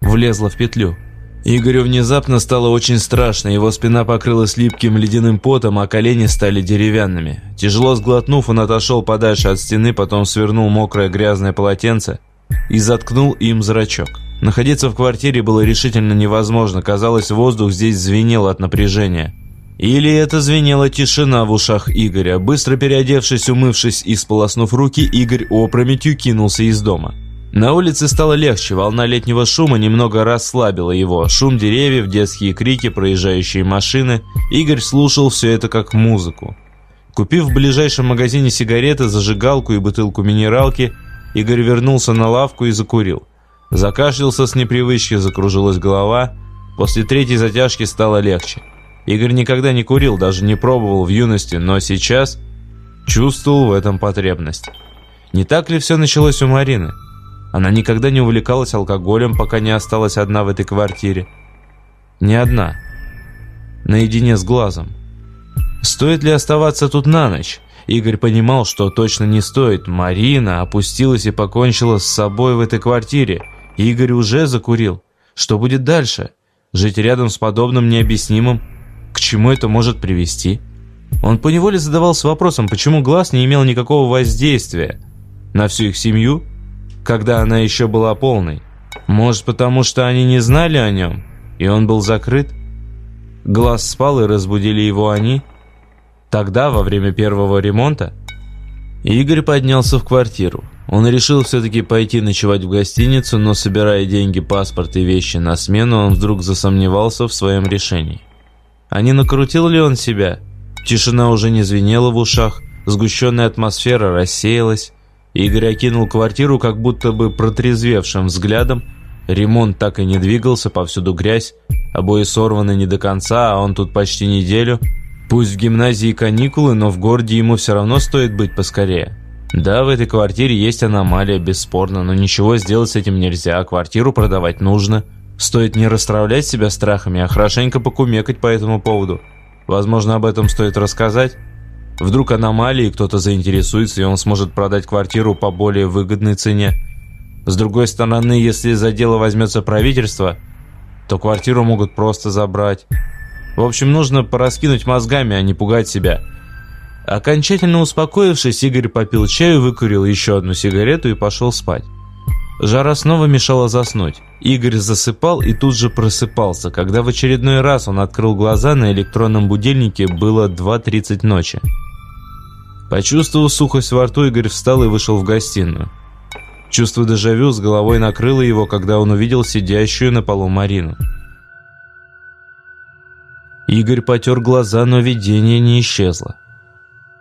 влезла в петлю. Игорю внезапно стало очень страшно, его спина покрылась липким ледяным потом, а колени стали деревянными. Тяжело сглотнув, он отошел подальше от стены, потом свернул мокрое грязное полотенце и заткнул им зрачок. Находиться в квартире было решительно невозможно, казалось, воздух здесь звенел от напряжения. Или это звенела тишина в ушах Игоря. Быстро переодевшись, умывшись и сполоснув руки, Игорь опрометью кинулся из дома. На улице стало легче, волна летнего шума немного расслабила его. Шум деревьев, детские крики, проезжающие машины. Игорь слушал все это как музыку. Купив в ближайшем магазине сигареты, зажигалку и бутылку минералки, Игорь вернулся на лавку и закурил. Закашлялся с непривычки, закружилась голова. После третьей затяжки стало легче. Игорь никогда не курил, даже не пробовал в юности, но сейчас чувствовал в этом потребность. Не так ли все началось у Марины? Она никогда не увлекалась алкоголем, пока не осталась одна в этой квартире. Не одна. Наедине с глазом. Стоит ли оставаться тут на ночь? Игорь понимал, что точно не стоит. Марина опустилась и покончила с собой в этой квартире. Игорь уже закурил. Что будет дальше? Жить рядом с подобным необъяснимым? Чему это может привести? Он поневоле задавался вопросом, почему глаз не имел никакого воздействия на всю их семью когда она еще была полной. Может, потому что они не знали о нем, и он был закрыт? Глаз спал, и разбудили его они? Тогда, во время первого ремонта? Игорь поднялся в квартиру. Он решил все-таки пойти ночевать в гостиницу, но, собирая деньги, паспорт и вещи на смену, он вдруг засомневался в своем решении. А не накрутил ли он себя? Тишина уже не звенела в ушах, сгущенная атмосфера рассеялась. Игорь окинул квартиру как будто бы протрезвевшим взглядом. Ремонт так и не двигался, повсюду грязь. Обои сорваны не до конца, а он тут почти неделю. Пусть в гимназии каникулы, но в городе ему все равно стоит быть поскорее. Да, в этой квартире есть аномалия, бесспорно, но ничего сделать с этим нельзя, квартиру продавать нужно. Стоит не расстраивать себя страхами, а хорошенько покумекать по этому поводу. Возможно, об этом стоит рассказать. Вдруг аномалии кто-то заинтересуется, и он сможет продать квартиру по более выгодной цене. С другой стороны, если за дело возьмется правительство, то квартиру могут просто забрать. В общем, нужно пораскинуть мозгами, а не пугать себя. Окончательно успокоившись, Игорь попил чаю, выкурил еще одну сигарету и пошел спать. Жара снова мешала заснуть. Игорь засыпал и тут же просыпался. Когда в очередной раз он открыл глаза, на электронном будильнике было 2.30 ночи. Почувствовав сухость во рту, Игорь встал и вышел в гостиную. Чувство дежавю с головой накрыло его, когда он увидел сидящую на полу Марину. Игорь потер глаза, но видение не исчезло.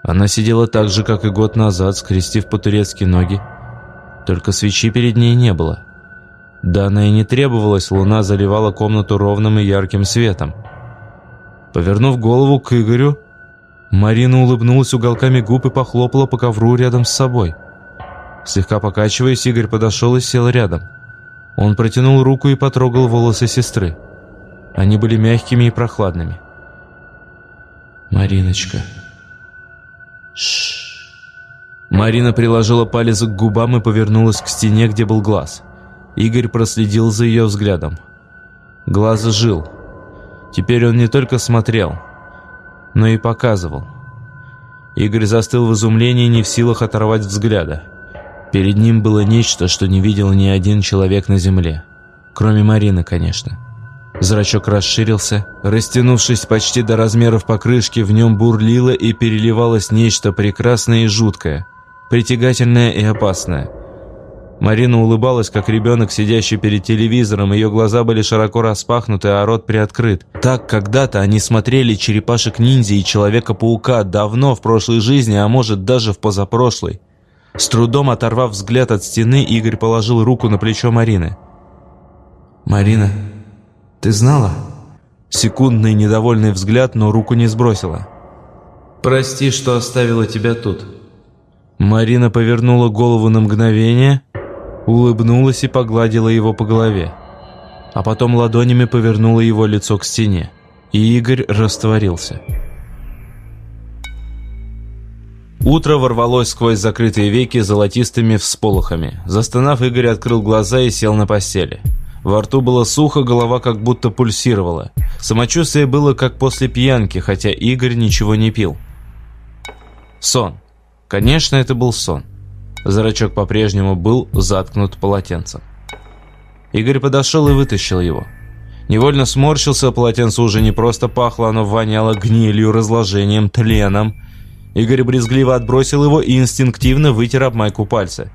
Она сидела так же, как и год назад, скрестив по-турецки ноги. Только свечи перед ней не было. Да она и не требовалась, луна заливала комнату ровным и ярким светом. Повернув голову к Игорю, Марина улыбнулась уголками губ и похлопала по ковру рядом с собой. Слегка покачиваясь, Игорь подошел и сел рядом. Он протянул руку и потрогал волосы сестры. Они были мягкими и прохладными. «Мариночка...» Шш. Марина приложила палец к губам и повернулась к стене, где был глаз. Игорь проследил за ее взглядом. Глаз жил. Теперь он не только смотрел, но и показывал. Игорь застыл в изумлении, не в силах оторвать взгляда. Перед ним было нечто, что не видел ни один человек на земле. Кроме Марины, конечно. Зрачок расширился, растянувшись почти до размеров покрышки, в нем бурлило и переливалось нечто прекрасное и жуткое, притягательное и опасное – Марина улыбалась, как ребенок, сидящий перед телевизором. Ее глаза были широко распахнуты, а рот приоткрыт. Так когда-то они смотрели «Черепашек-ниндзя» и «Человека-паука» давно в прошлой жизни, а может даже в позапрошлой. С трудом оторвав взгляд от стены, Игорь положил руку на плечо Марины. «Марина, ты знала?» Секундный недовольный взгляд, но руку не сбросила. «Прости, что оставила тебя тут». Марина повернула голову на мгновение – улыбнулась и погладила его по голове. А потом ладонями повернула его лицо к стене. И Игорь растворился. Утро ворвалось сквозь закрытые веки золотистыми всполохами. Застонав, Игорь открыл глаза и сел на постели. Во рту было сухо, голова как будто пульсировала. Самочувствие было как после пьянки, хотя Игорь ничего не пил. Сон. Конечно, это был сон. Зрачок по-прежнему был заткнут полотенцем. Игорь подошел и вытащил его. Невольно сморщился, полотенце уже не просто пахло, оно воняло гнилью, разложением, тленом. Игорь брезгливо отбросил его и инстинктивно вытер об майку пальцы.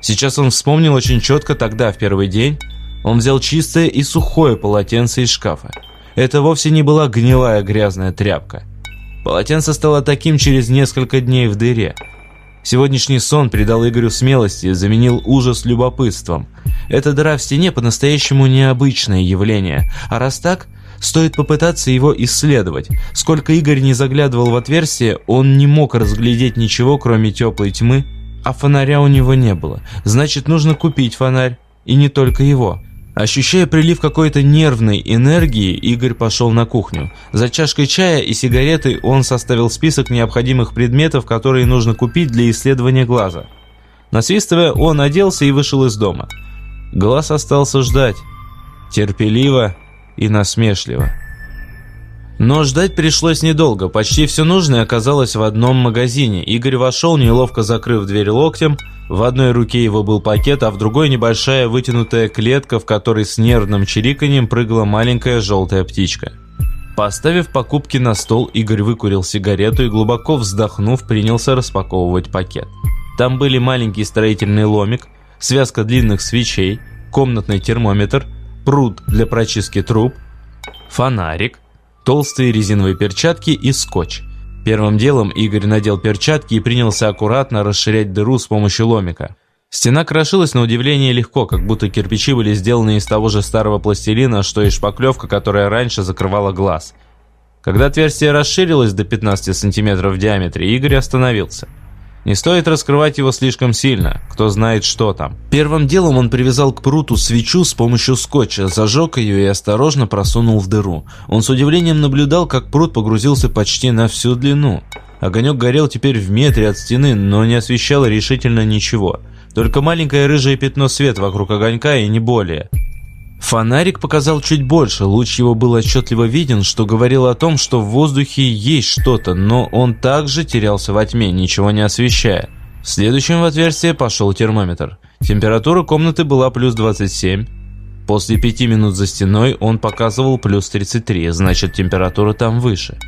Сейчас он вспомнил очень четко тогда, в первый день, он взял чистое и сухое полотенце из шкафа. Это вовсе не была гнилая грязная тряпка. Полотенце стало таким через несколько дней в дыре. Сегодняшний сон придал Игорю смелости, заменил ужас любопытством. Эта дыра в стене по-настоящему необычное явление, а раз так, стоит попытаться его исследовать. Сколько Игорь не заглядывал в отверстие, он не мог разглядеть ничего, кроме теплой тьмы, а фонаря у него не было. Значит, нужно купить фонарь, и не только его. Ощущая прилив какой-то нервной энергии, Игорь пошел на кухню. За чашкой чая и сигаретой он составил список необходимых предметов, которые нужно купить для исследования глаза. Насвистывая, он оделся и вышел из дома. Глаз остался ждать. Терпеливо и насмешливо. Но ждать пришлось недолго. Почти все нужное оказалось в одном магазине. Игорь вошел, неловко закрыв дверь локтем. В одной руке его был пакет, а в другой небольшая вытянутая клетка, в которой с нервным чириканьем прыгала маленькая желтая птичка. Поставив покупки на стол, Игорь выкурил сигарету и, глубоко вздохнув, принялся распаковывать пакет. Там были маленький строительный ломик, связка длинных свечей, комнатный термометр, пруд для прочистки труб, фонарик, толстые резиновые перчатки и скотч. Первым делом Игорь надел перчатки и принялся аккуратно расширять дыру с помощью ломика. Стена крошилась на удивление легко, как будто кирпичи были сделаны из того же старого пластилина, что и шпаклевка, которая раньше закрывала глаз. Когда отверстие расширилось до 15 сантиметров в диаметре, Игорь остановился – не стоит раскрывать его слишком сильно, кто знает, что там. Первым делом он привязал к пруту свечу с помощью скотча, зажег ее и осторожно просунул в дыру. Он с удивлением наблюдал, как прут погрузился почти на всю длину. Огонек горел теперь в метре от стены, но не освещал решительно ничего. Только маленькое рыжее пятно света вокруг огонька и не более. Фонарик показал чуть больше, луч его был отчетливо виден, что говорило о том, что в воздухе есть что-то, но он также терялся во тьме, ничего не освещая. Следующим в отверстие пошел термометр. Температура комнаты была плюс 27. После пяти минут за стеной он показывал плюс 33, значит температура там выше.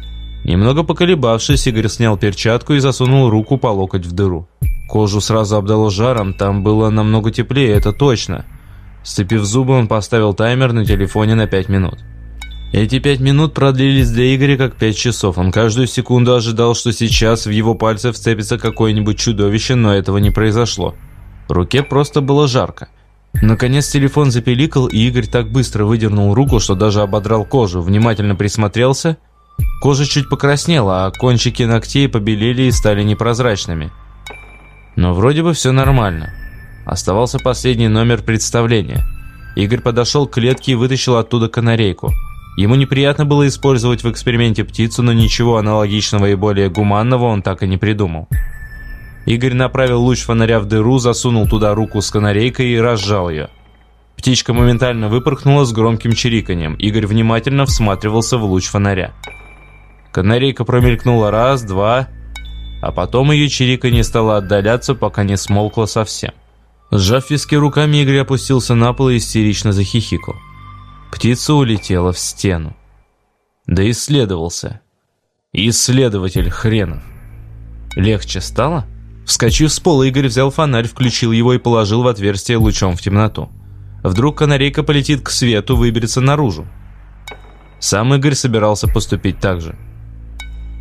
Немного поколебавшись, Игорь снял перчатку и засунул руку по локоть в дыру. Кожу сразу обдало жаром, там было намного теплее, это точно. Сцепив зубы, он поставил таймер на телефоне на 5 минут. Эти пять минут продлились для Игоря как пять часов. Он каждую секунду ожидал, что сейчас в его пальцы вцепится какое-нибудь чудовище, но этого не произошло. Руке просто было жарко. Наконец телефон запеликал, и Игорь так быстро выдернул руку, что даже ободрал кожу. Внимательно присмотрелся. Кожа чуть покраснела, а кончики ногтей побелели и стали непрозрачными. Но вроде бы все нормально. Оставался последний номер представления. Игорь подошел к клетке и вытащил оттуда канарейку. Ему неприятно было использовать в эксперименте птицу, но ничего аналогичного и более гуманного он так и не придумал. Игорь направил луч фонаря в дыру, засунул туда руку с канарейкой и разжал ее. Птичка моментально выпорхнула с громким чириканьем. Игорь внимательно всматривался в луч фонаря. Канарейка промелькнула раз, два, а потом ее чириканье стало отдаляться, пока не смолкло совсем. Сжав виски руками, Игорь опустился на пол и истерично захихикал. Птица улетела в стену. Да исследовался. Исследователь хренов. Легче стало? Вскочив с пола, Игорь взял фонарь, включил его и положил в отверстие лучом в темноту. Вдруг канарейка полетит к свету, выберется наружу. Сам Игорь собирался поступить так же.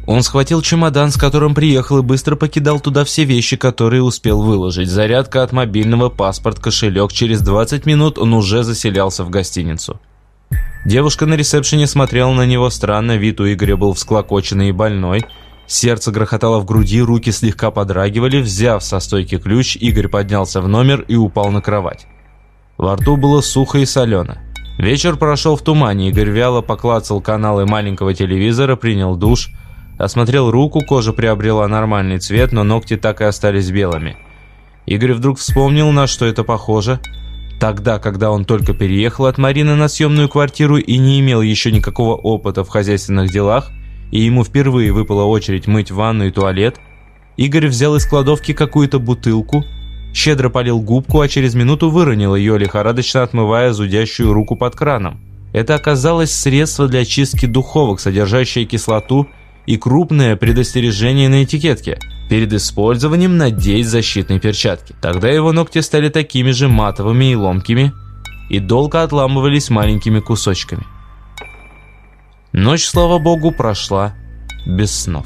Он схватил чемодан, с которым приехал, и быстро покидал туда все вещи, которые успел выложить. Зарядка от мобильного, паспорт, кошелек. Через 20 минут он уже заселялся в гостиницу. Девушка на ресепшене смотрела на него странно, вид у Игоря был всклокоченный и больной. Сердце грохотало в груди, руки слегка подрагивали. Взяв со стойки ключ, Игорь поднялся в номер и упал на кровать. Во рту было сухо и солено. Вечер прошел в тумане, Игорь вяло поклацал каналы маленького телевизора, принял душ – Осмотрел руку, кожа приобрела нормальный цвет, но ногти так и остались белыми. Игорь вдруг вспомнил, на что это похоже. Тогда, когда он только переехал от Марины на съемную квартиру и не имел еще никакого опыта в хозяйственных делах, и ему впервые выпала очередь мыть ванну и туалет, Игорь взял из кладовки какую-то бутылку, щедро полил губку, а через минуту выронил ее, лихорадочно отмывая зудящую руку под краном. Это оказалось средство для чистки духовок, содержащее кислоту и крупное предостережение на этикетке. Перед использованием надеть защитные перчатки. Тогда его ногти стали такими же матовыми и ломкими, и долго отламывались маленькими кусочками. Ночь, слава богу, прошла без снов.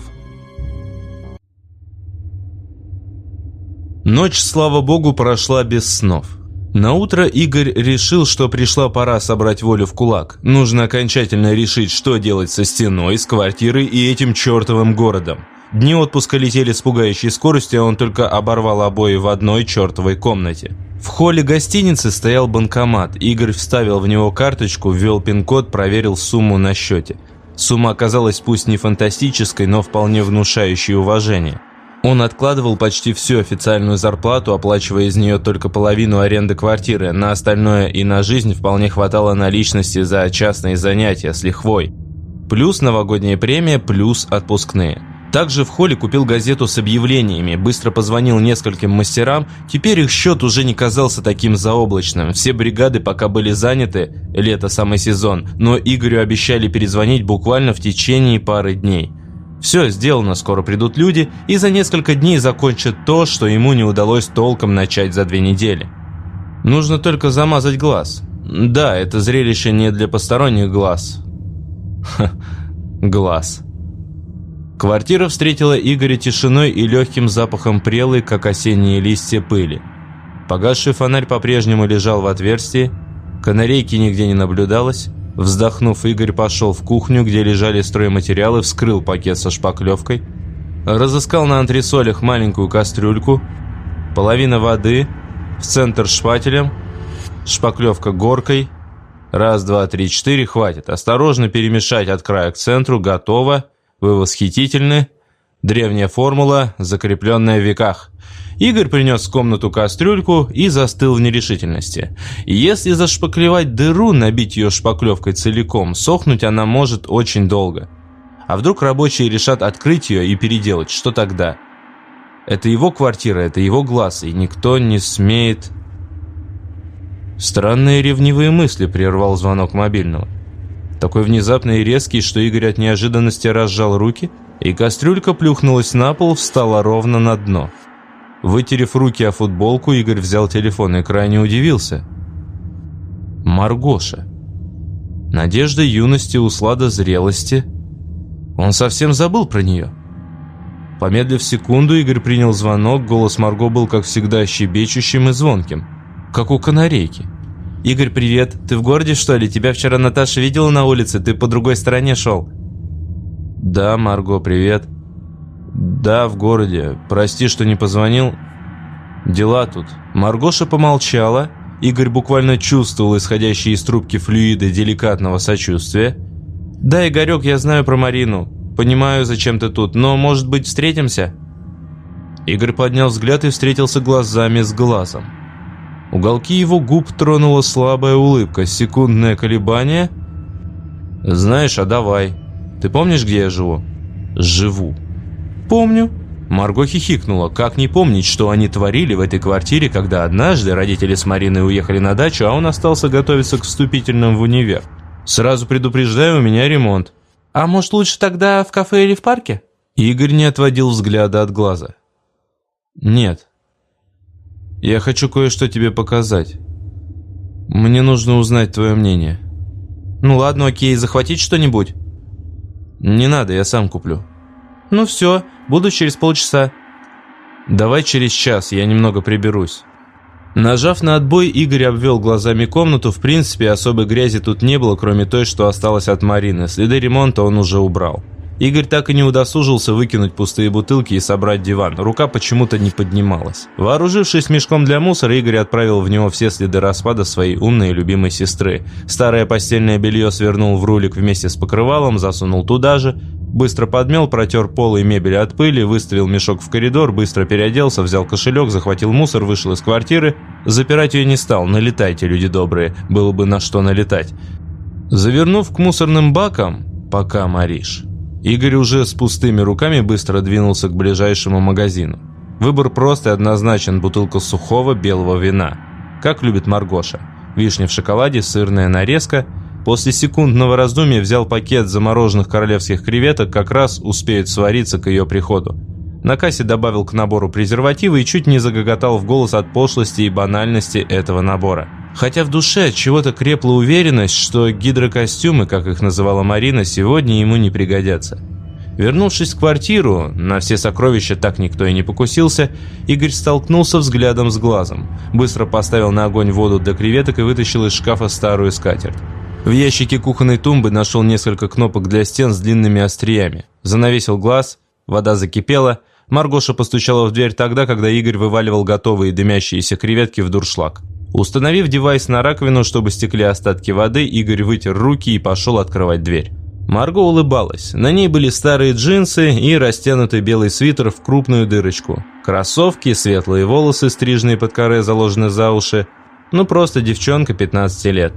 Ночь, слава богу, прошла без снов. На утро Игорь решил, что пришла пора собрать волю в кулак. Нужно окончательно решить, что делать со стеной, с квартирой и этим чертовым городом. Дни отпуска летели с пугающей скоростью, а он только оборвал обои в одной чертовой комнате. В холле гостиницы стоял банкомат. Игорь вставил в него карточку, ввел пин-код, проверил сумму на счете. Сумма оказалась пусть не фантастической, но вполне внушающей уважение. Он откладывал почти всю официальную зарплату, оплачивая из нее только половину аренды квартиры. На остальное и на жизнь вполне хватало наличности за частные занятия с лихвой. Плюс новогодняя премия, плюс отпускные. Также в холле купил газету с объявлениями, быстро позвонил нескольким мастерам. Теперь их счет уже не казался таким заоблачным. Все бригады пока были заняты, лето самый сезон, но Игорю обещали перезвонить буквально в течение пары дней. Все сделано, скоро придут люди и за несколько дней закончат то, что ему не удалось толком начать за две недели. Нужно только замазать глаз. Да, это зрелище не для посторонних глаз. Ха, глаз. Квартира встретила Игоря тишиной и легким запахом прелой, как осенние листья пыли. Погасший фонарь по-прежнему лежал в отверстии, канарейки нигде не наблюдалось, Вздохнув, Игорь пошел в кухню, где лежали стройматериалы, вскрыл пакет со шпаклевкой, разыскал на антресолях маленькую кастрюльку, половина воды, в центр шпателем, шпаклевка горкой. Раз, два, три, четыре, хватит. Осторожно перемешать от края к центру, готово. Вы восхитительны. Древняя формула, закрепленная в веках. Игорь принес в комнату кастрюльку и застыл в нерешительности. Если зашпаклевать дыру, набить ее шпаклевкой целиком, сохнуть она может очень долго. А вдруг рабочие решат открыть ее и переделать, что тогда? Это его квартира, это его глаз, и никто не смеет... Странные ревнивые мысли прервал звонок мобильного. Такой внезапный и резкий, что Игорь от неожиданности разжал руки, и кастрюлька плюхнулась на пол, встала ровно на дно. Вытерев руки о футболку, Игорь взял телефон и крайне удивился. Маргоша. Надежда юности, услада зрелости. Он совсем забыл про нее. Помедлив секунду, Игорь принял звонок, голос Марго был, как всегда, щебечущим и звонким, как у канарейки. «Игорь, привет! Ты в городе, что ли? Тебя вчера Наташа видела на улице, ты по другой стороне шел». «Да, Марго, привет». «Да, в городе. Прости, что не позвонил. Дела тут». Маргоша помолчала. Игорь буквально чувствовал исходящие из трубки флюиды деликатного сочувствия. «Да, Игорек, я знаю про Марину. Понимаю, зачем ты тут, но, может быть, встретимся?» Игорь поднял взгляд и встретился глазами с глазом. Уголки его губ тронула слабая улыбка, секундное колебание. «Знаешь, а давай. Ты помнишь, где я живу?» «Живу». «Помню». Марго хихикнула. Как не помнить, что они творили в этой квартире, когда однажды родители с Мариной уехали на дачу, а он остался готовиться к вступительным в универ. «Сразу предупреждаю, у меня ремонт». «А может, лучше тогда в кафе или в парке?» Игорь не отводил взгляда от глаза. «Нет. Я хочу кое-что тебе показать. Мне нужно узнать твое мнение». «Ну ладно, окей, захватить что-нибудь?» «Не надо, я сам куплю». «Ну все, буду через полчаса». «Давай через час, я немного приберусь». Нажав на отбой, Игорь обвел глазами комнату. В принципе, особой грязи тут не было, кроме той, что осталось от Марины. Следы ремонта он уже убрал. Игорь так и не удосужился выкинуть пустые бутылки и собрать диван. Рука почему-то не поднималась. Вооружившись мешком для мусора, Игорь отправил в него все следы распада своей умной и любимой сестры. Старое постельное белье свернул в рулик вместе с покрывалом, засунул туда же. Быстро подмел, протер пол и мебель от пыли, выставил мешок в коридор, быстро переоделся, взял кошелек, захватил мусор, вышел из квартиры. Запирать ее не стал, налетайте, люди добрые, было бы на что налетать. Завернув к мусорным бакам, пока Мариш, Игорь уже с пустыми руками быстро двинулся к ближайшему магазину. Выбор прост и однозначен – бутылка сухого белого вина. Как любит Маргоша. Вишня в шоколаде, сырная нарезка. После секундного раздумья взял пакет замороженных королевских креветок, как раз успеют свариться к ее приходу. На кассе добавил к набору презервативы и чуть не загоготал в голос от пошлости и банальности этого набора. Хотя в душе чего-то крепла уверенность, что гидрокостюмы, как их называла Марина, сегодня ему не пригодятся. Вернувшись в квартиру, на все сокровища так никто и не покусился, Игорь столкнулся взглядом с глазом, быстро поставил на огонь воду для креветок и вытащил из шкафа старую скатерть. В ящике кухонной тумбы нашел несколько кнопок для стен с длинными остриями. Занавесил глаз, вода закипела, Маргоша постучала в дверь тогда, когда Игорь вываливал готовые дымящиеся креветки в дуршлаг. Установив девайс на раковину, чтобы стекли остатки воды, Игорь вытер руки и пошел открывать дверь. Марго улыбалась. На ней были старые джинсы и растянутый белый свитер в крупную дырочку. Кроссовки, светлые волосы, стриженные под коре, заложены за уши. Ну, просто девчонка 15 лет.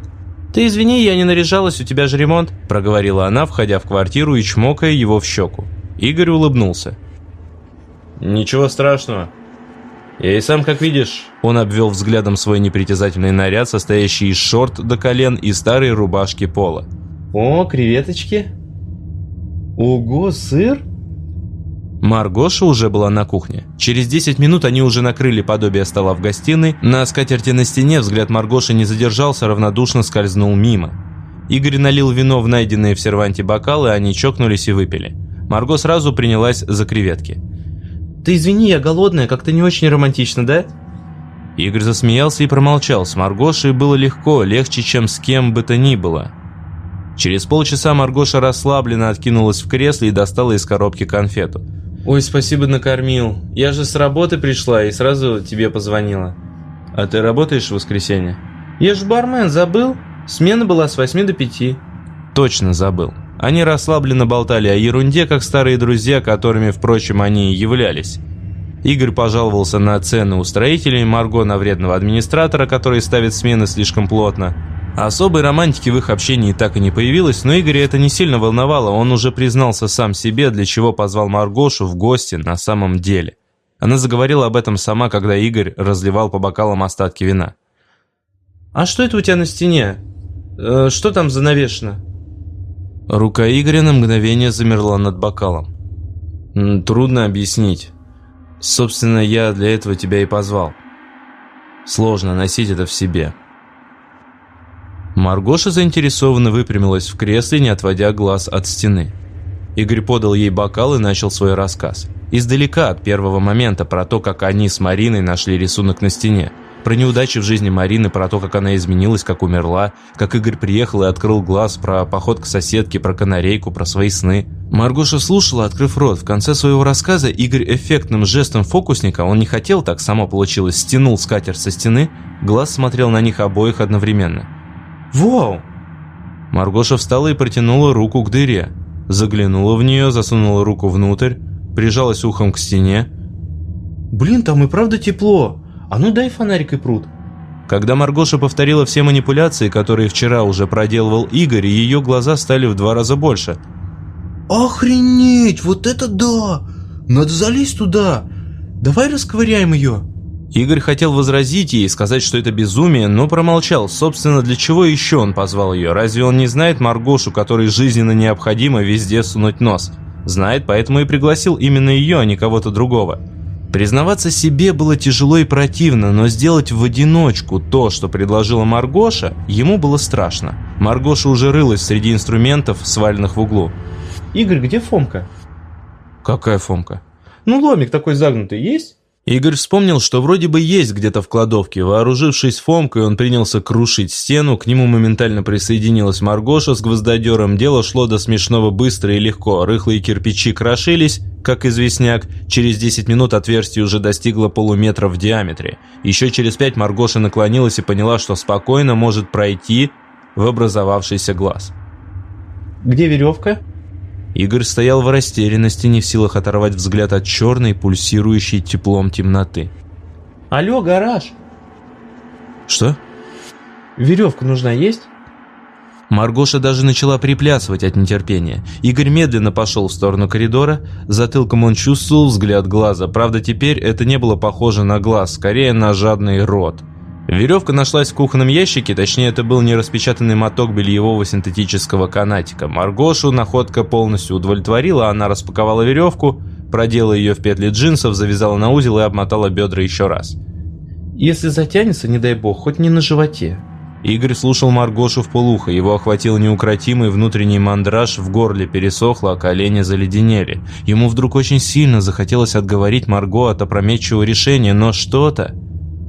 «Ты извини, я не наряжалась, у тебя же ремонт», – проговорила она, входя в квартиру и чмокая его в щеку. Игорь улыбнулся. «Ничего страшного. Я и сам, как видишь...» Он обвел взглядом свой непритязательный наряд, состоящий из шорт до колен и старой рубашки пола. О, креветочки. Ого, сыр? Маргоша уже была на кухне. Через 10 минут они уже накрыли подобие стола в гостиной. На скатерти на стене взгляд Маргоши не задержался, равнодушно скользнул мимо. Игорь налил вино в найденные в серванте бокалы, они чокнулись и выпили. Марго сразу принялась за креветки. «Ты извини, я голодная, как-то не очень романтично, да?» Игорь засмеялся и промолчал. С Маргошей было легко, легче, чем с кем бы то ни было. Через полчаса Маргоша расслабленно откинулась в кресле и достала из коробки конфету. «Ой, спасибо, накормил. Я же с работы пришла и сразу тебе позвонила». «А ты работаешь в воскресенье?» «Я же бармен, забыл? Смена была с 8 до 5». «Точно забыл». Они расслабленно болтали о ерунде, как старые друзья, которыми, впрочем, они и являлись. Игорь пожаловался на цены у строителей, Марго на вредного администратора, который ставит смены слишком плотно. Особой романтики в их общении так и не появилось, но Игоря это не сильно волновало, он уже признался сам себе, для чего позвал Маргошу в гости на самом деле. Она заговорила об этом сама, когда Игорь разливал по бокалам остатки вина. «А что это у тебя на стене? Э, что там занавешено?» Рука Игоря на мгновение замерла над бокалом. «Трудно объяснить. Собственно, я для этого тебя и позвал. Сложно носить это в себе». Маргоша заинтересованно выпрямилась в кресле, не отводя глаз от стены. Игорь подал ей бокал и начал свой рассказ. Издалека, от первого момента, про то, как они с Мариной нашли рисунок на стене. Про неудачи в жизни Марины, про то, как она изменилась, как умерла, как Игорь приехал и открыл глаз, про поход к соседке, про канарейку, про свои сны. Маргоша слушала, открыв рот. В конце своего рассказа Игорь эффектным жестом фокусника, он не хотел, так само получилось, стянул скатерть со стены, глаз смотрел на них обоих одновременно. «Вау!» Маргоша встала и протянула руку к дыре. Заглянула в нее, засунула руку внутрь, прижалась ухом к стене. «Блин, там и правда тепло! А ну дай фонарик и пруд!» Когда Маргоша повторила все манипуляции, которые вчера уже проделывал Игорь, ее глаза стали в два раза больше. «Охренеть! Вот это да! Надо залезть туда! Давай расковыряем ее!» Игорь хотел возразить ей, сказать, что это безумие, но промолчал. Собственно, для чего еще он позвал ее? Разве он не знает Маргошу, которой жизненно необходимо везде сунуть нос? Знает, поэтому и пригласил именно ее, а не кого-то другого. Признаваться себе было тяжело и противно, но сделать в одиночку то, что предложила Маргоша, ему было страшно. Маргоша уже рылась среди инструментов, сваленных в углу. «Игорь, где Фомка?» «Какая Фомка?» «Ну, ломик такой загнутый есть?» Игорь вспомнил, что вроде бы есть где-то в кладовке. Вооружившись фомкой, он принялся крушить стену, к нему моментально присоединилась Маргоша с гвоздодером. Дело шло до смешного быстро и легко. Рыхлые кирпичи крошились, как известняк. Через 10 минут отверстие уже достигло полуметра в диаметре. Еще через пять Маргоша наклонилась и поняла, что спокойно может пройти в образовавшийся глаз. «Где веревка?» Игорь стоял в растерянности, не в силах оторвать взгляд от черной, пульсирующей теплом темноты. «Алло, гараж!» «Что?» «Веревка нужна есть?» Маргоша даже начала приплясывать от нетерпения. Игорь медленно пошел в сторону коридора. Затылком он чувствовал взгляд глаза. Правда, теперь это не было похоже на глаз, скорее на жадный рот. Веревка нашлась в кухонном ящике, точнее это был не распечатанный моток бельевого синтетического канатика. Маргошу находка полностью удовлетворила, она распаковала веревку, продела ее в петли джинсов, завязала на узел и обмотала бедра еще раз. «Если затянется, не дай бог, хоть не на животе». Игорь слушал Маргошу в полухо, его охватил неукротимый внутренний мандраж, в горле пересохло, а колени заледенели. Ему вдруг очень сильно захотелось отговорить Марго от опрометчивого решения, но что-то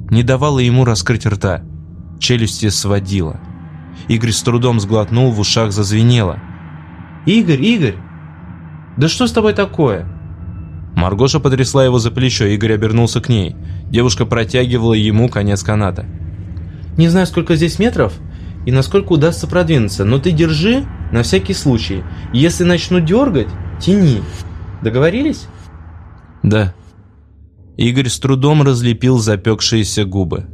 не давало ему раскрыть рта. Челюсти сводило. Игорь с трудом сглотнул, в ушах зазвенело. «Игорь, Игорь! Да что с тобой такое?» Маргоша потрясла его за плечо, Игорь обернулся к ней. Девушка протягивала ему конец каната. «Не знаю, сколько здесь метров и насколько удастся продвинуться, но ты держи на всякий случай. Если начну дергать, тяни. Договорились?» «Да», Игорь с трудом разлепил запекшиеся губы.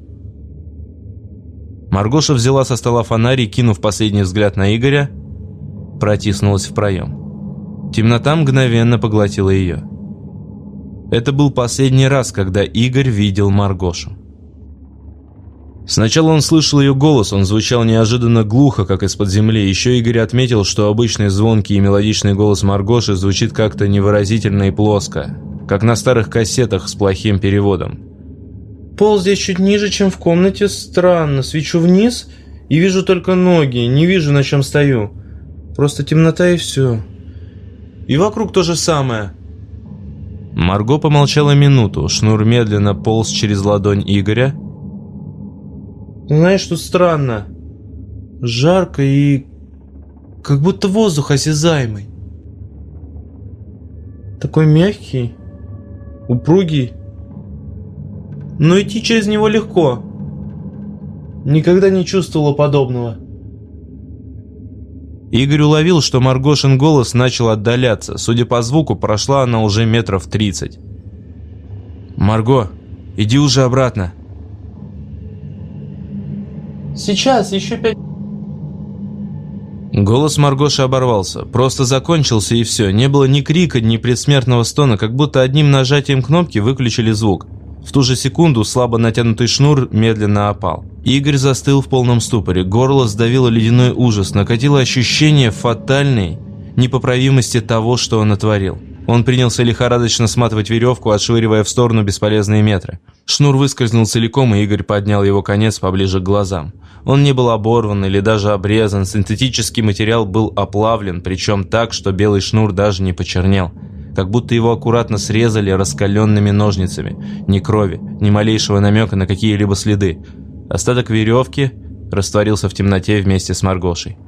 Маргоша взяла со стола фонарь и, кинув последний взгляд на Игоря, протиснулась в проем. Темнота мгновенно поглотила ее. Это был последний раз, когда Игорь видел Маргошу. Сначала он слышал ее голос, он звучал неожиданно глухо, как из-под земли. Еще Игорь отметил, что обычный звонкий и мелодичный голос Маргоши звучит как-то невыразительно и плоско как на старых кассетах с плохим переводом. «Пол здесь чуть ниже, чем в комнате. Странно. Свечу вниз и вижу только ноги. Не вижу, на чем стою. Просто темнота и все. И вокруг то же самое». Марго помолчала минуту. Шнур медленно полз через ладонь Игоря. «Знаешь, что странно? Жарко и... как будто воздух осязаемый. Такой мягкий упругий, но идти через него легко. Никогда не чувствовала подобного. Игорь уловил, что Маргошин голос начал отдаляться. Судя по звуку, прошла она уже метров тридцать. «Марго, иди уже обратно». «Сейчас, еще пять...» Голос Маргоши оборвался. Просто закончился и все. Не было ни крика, ни предсмертного стона, как будто одним нажатием кнопки выключили звук. В ту же секунду слабо натянутый шнур медленно опал. Игорь застыл в полном ступоре. Горло сдавило ледяной ужас. Накатило ощущение фатальной непоправимости того, что он натворил. Он принялся лихорадочно сматывать веревку, отшвыривая в сторону бесполезные метры. Шнур выскользнул целиком, и Игорь поднял его конец поближе к глазам. Он не был оборван или даже обрезан, синтетический материал был оплавлен, причем так, что белый шнур даже не почернел. Как будто его аккуратно срезали раскаленными ножницами. Ни крови, ни малейшего намека на какие-либо следы. Остаток веревки растворился в темноте вместе с Маргошей.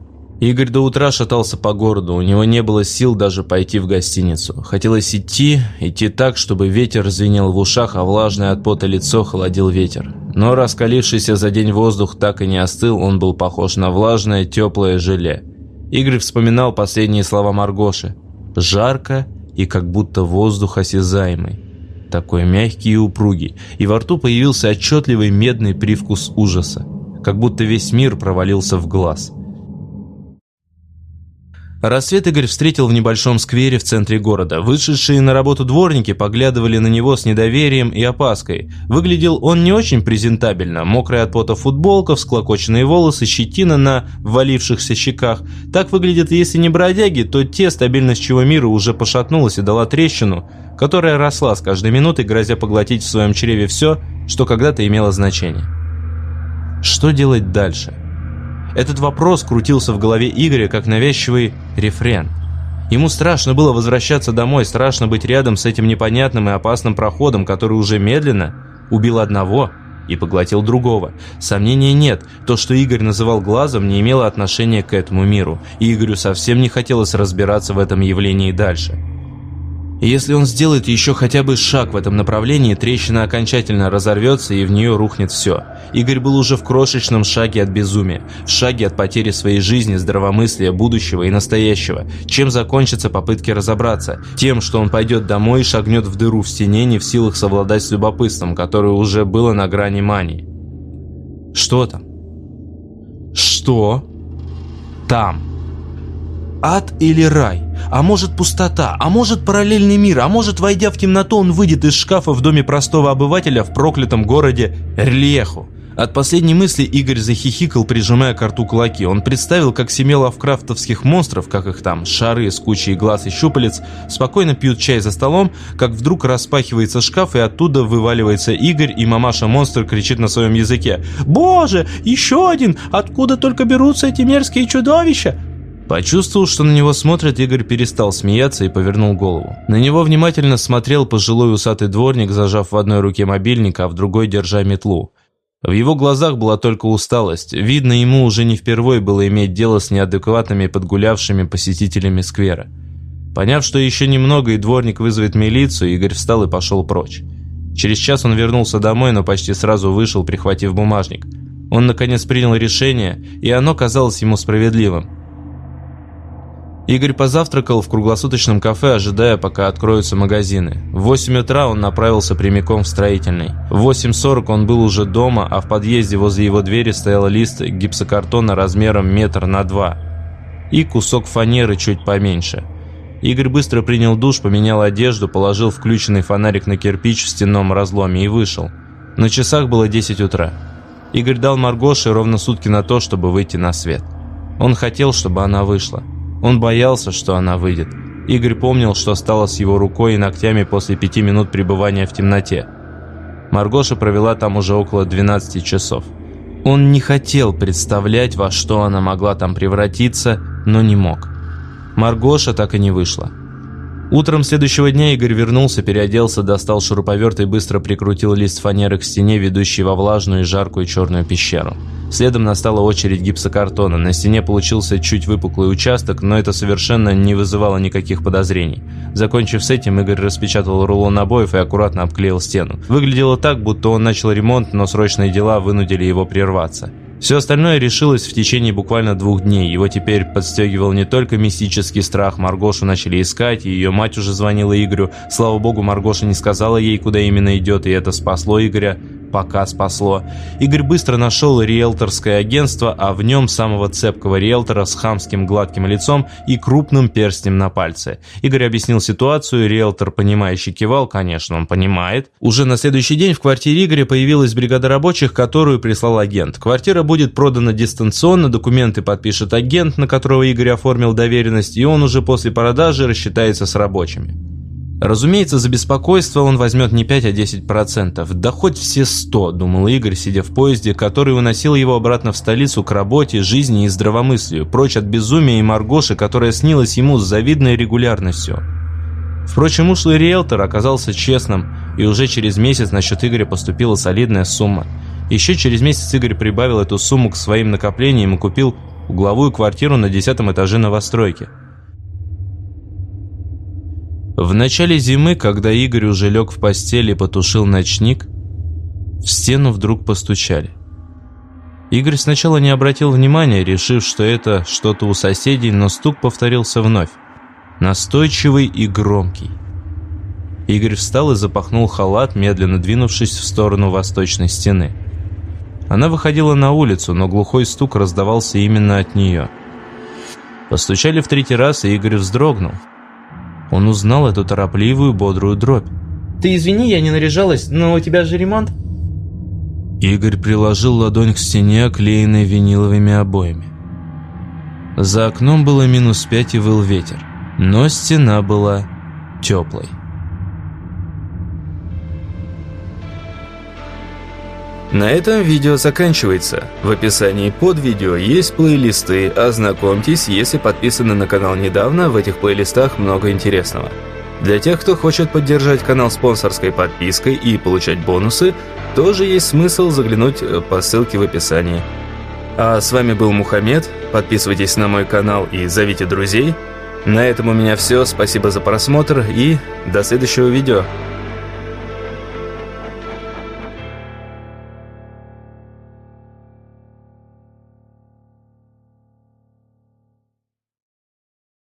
Игорь до утра шатался по городу, у него не было сил даже пойти в гостиницу. Хотелось идти, идти так, чтобы ветер звенел в ушах, а влажное от пота лицо холодил ветер. Но раскалившийся за день воздух так и не остыл, он был похож на влажное теплое желе. Игорь вспоминал последние слова Маргоши. «Жарко и как будто воздух осязаемый» такой мягкий и упругий, и во рту появился отчетливый медный привкус ужаса, как будто весь мир провалился в глаз. Рассвет Игорь встретил в небольшом сквере в центре города. Вышедшие на работу дворники поглядывали на него с недоверием и опаской. Выглядел он не очень презентабельно. Мокрая от пота футболка, всклокоченные волосы, щетина на валившихся щеках. Так выглядят, если не бродяги, то те, стабильность чего мира уже пошатнулась и дала трещину, которая росла с каждой минутой, грозя поглотить в своем чреве все, что когда-то имело значение. Что делать дальше? Этот вопрос крутился в голове Игоря как навязчивый рефрен. Ему страшно было возвращаться домой, страшно быть рядом с этим непонятным и опасным проходом, который уже медленно убил одного и поглотил другого. Сомнения нет, то, что Игорь называл глазом, не имело отношения к этому миру, и Игорю совсем не хотелось разбираться в этом явлении дальше. Если он сделает еще хотя бы шаг в этом направлении, трещина окончательно разорвется и в нее рухнет все. Игорь был уже в крошечном шаге от безумия, в шаге от потери своей жизни, здравомыслия, будущего и настоящего. Чем закончатся попытки разобраться? Тем, что он пойдет домой и шагнет в дыру в стене, не в силах совладать с любопытством, которое уже было на грани мании. Что там? Что там? Ад или рай? А может пустота? А может параллельный мир? А может, войдя в темноту, он выйдет из шкафа в доме простого обывателя в проклятом городе Рлеху? От последней мысли Игорь захихикал, прижимая к рту кулаки. Он представил, как семья лавкрафтовских монстров, как их там, шары с кучей глаз и щупалец, спокойно пьют чай за столом, как вдруг распахивается шкаф, и оттуда вываливается Игорь, и мамаша-монстр кричит на своем языке «Боже, еще один! Откуда только берутся эти мерзкие чудовища?» Почувствовал, что на него смотрят, Игорь перестал смеяться и повернул голову. На него внимательно смотрел пожилой усатый дворник, зажав в одной руке мобильник, а в другой держа метлу. В его глазах была только усталость. Видно, ему уже не впервой было иметь дело с неадекватными подгулявшими посетителями сквера. Поняв, что еще немного и дворник вызовет милицию, Игорь встал и пошел прочь. Через час он вернулся домой, но почти сразу вышел, прихватив бумажник. Он, наконец, принял решение, и оно казалось ему справедливым. Игорь позавтракал в круглосуточном кафе, ожидая, пока откроются магазины. В 8 утра он направился прямиком в строительный. В 8.40 он был уже дома, а в подъезде возле его двери стоял лист гипсокартона размером метр на два и кусок фанеры чуть поменьше. Игорь быстро принял душ, поменял одежду, положил включенный фонарик на кирпич в стенном разломе и вышел. На часах было 10 утра. Игорь дал Маргоше ровно сутки на то, чтобы выйти на свет. Он хотел, чтобы она вышла. Он боялся, что она выйдет. Игорь помнил, что стало с его рукой и ногтями после пяти минут пребывания в темноте. Маргоша провела там уже около 12 часов. Он не хотел представлять, во что она могла там превратиться, но не мог. Маргоша так и не вышла. Утром следующего дня Игорь вернулся, переоделся, достал шуруповерт и быстро прикрутил лист фанеры к стене, ведущей во влажную и жаркую черную пещеру. Следом настала очередь гипсокартона. На стене получился чуть выпуклый участок, но это совершенно не вызывало никаких подозрений. Закончив с этим, Игорь распечатал рулон обоев и аккуратно обклеил стену. Выглядело так, будто он начал ремонт, но срочные дела вынудили его прерваться. Все остальное решилось в течение буквально двух дней. Его теперь подстегивал не только мистический страх, Маргошу начали искать, и ее мать уже звонила Игорю. Слава богу, Маргоша не сказала ей, куда именно идет, и это спасло Игоря пока спасло. Игорь быстро нашел риэлторское агентство, а в нем самого цепкого риэлтора с хамским гладким лицом и крупным перстнем на пальце. Игорь объяснил ситуацию, риэлтор, понимающий, кивал, конечно, он понимает. Уже на следующий день в квартире Игоря появилась бригада рабочих, которую прислал агент. Квартира будет продана дистанционно, документы подпишет агент, на которого Игорь оформил доверенность, и он уже после продажи рассчитается с рабочими. Разумеется, за беспокойство он возьмет не 5, а 10%. Да хоть все 100, думал Игорь, сидя в поезде, который выносил его обратно в столицу к работе, жизни и здравомыслию, прочь от безумия и Маргоши, которая снилась ему с завидной регулярностью. Впрочем, ушлый риэлтор оказался честным, и уже через месяц на счет Игоря поступила солидная сумма. Еще через месяц Игорь прибавил эту сумму к своим накоплениям и купил угловую квартиру на десятом этаже новостройки – в начале зимы, когда Игорь уже лег в постели и потушил ночник, в стену вдруг постучали. Игорь сначала не обратил внимания, решив, что это что-то у соседей, но стук повторился вновь. Настойчивый и громкий. Игорь встал и запахнул халат, медленно двинувшись в сторону восточной стены. Она выходила на улицу, но глухой стук раздавался именно от нее. Постучали в третий раз, и Игорь вздрогнул. Он узнал эту торопливую, бодрую дробь. «Ты извини, я не наряжалась, но у тебя же ремонт?» Игорь приложил ладонь к стене, оклеенной виниловыми обоями. За окном было минус пять и выл ветер, но стена была теплой. На этом видео заканчивается. В описании под видео есть плейлисты, ознакомьтесь, если подписаны на канал недавно, в этих плейлистах много интересного. Для тех, кто хочет поддержать канал спонсорской подпиской и получать бонусы, тоже есть смысл заглянуть э, по ссылке в описании. А с вами был Мухаммед, подписывайтесь на мой канал и зовите друзей. На этом у меня все, спасибо за просмотр и до следующего видео.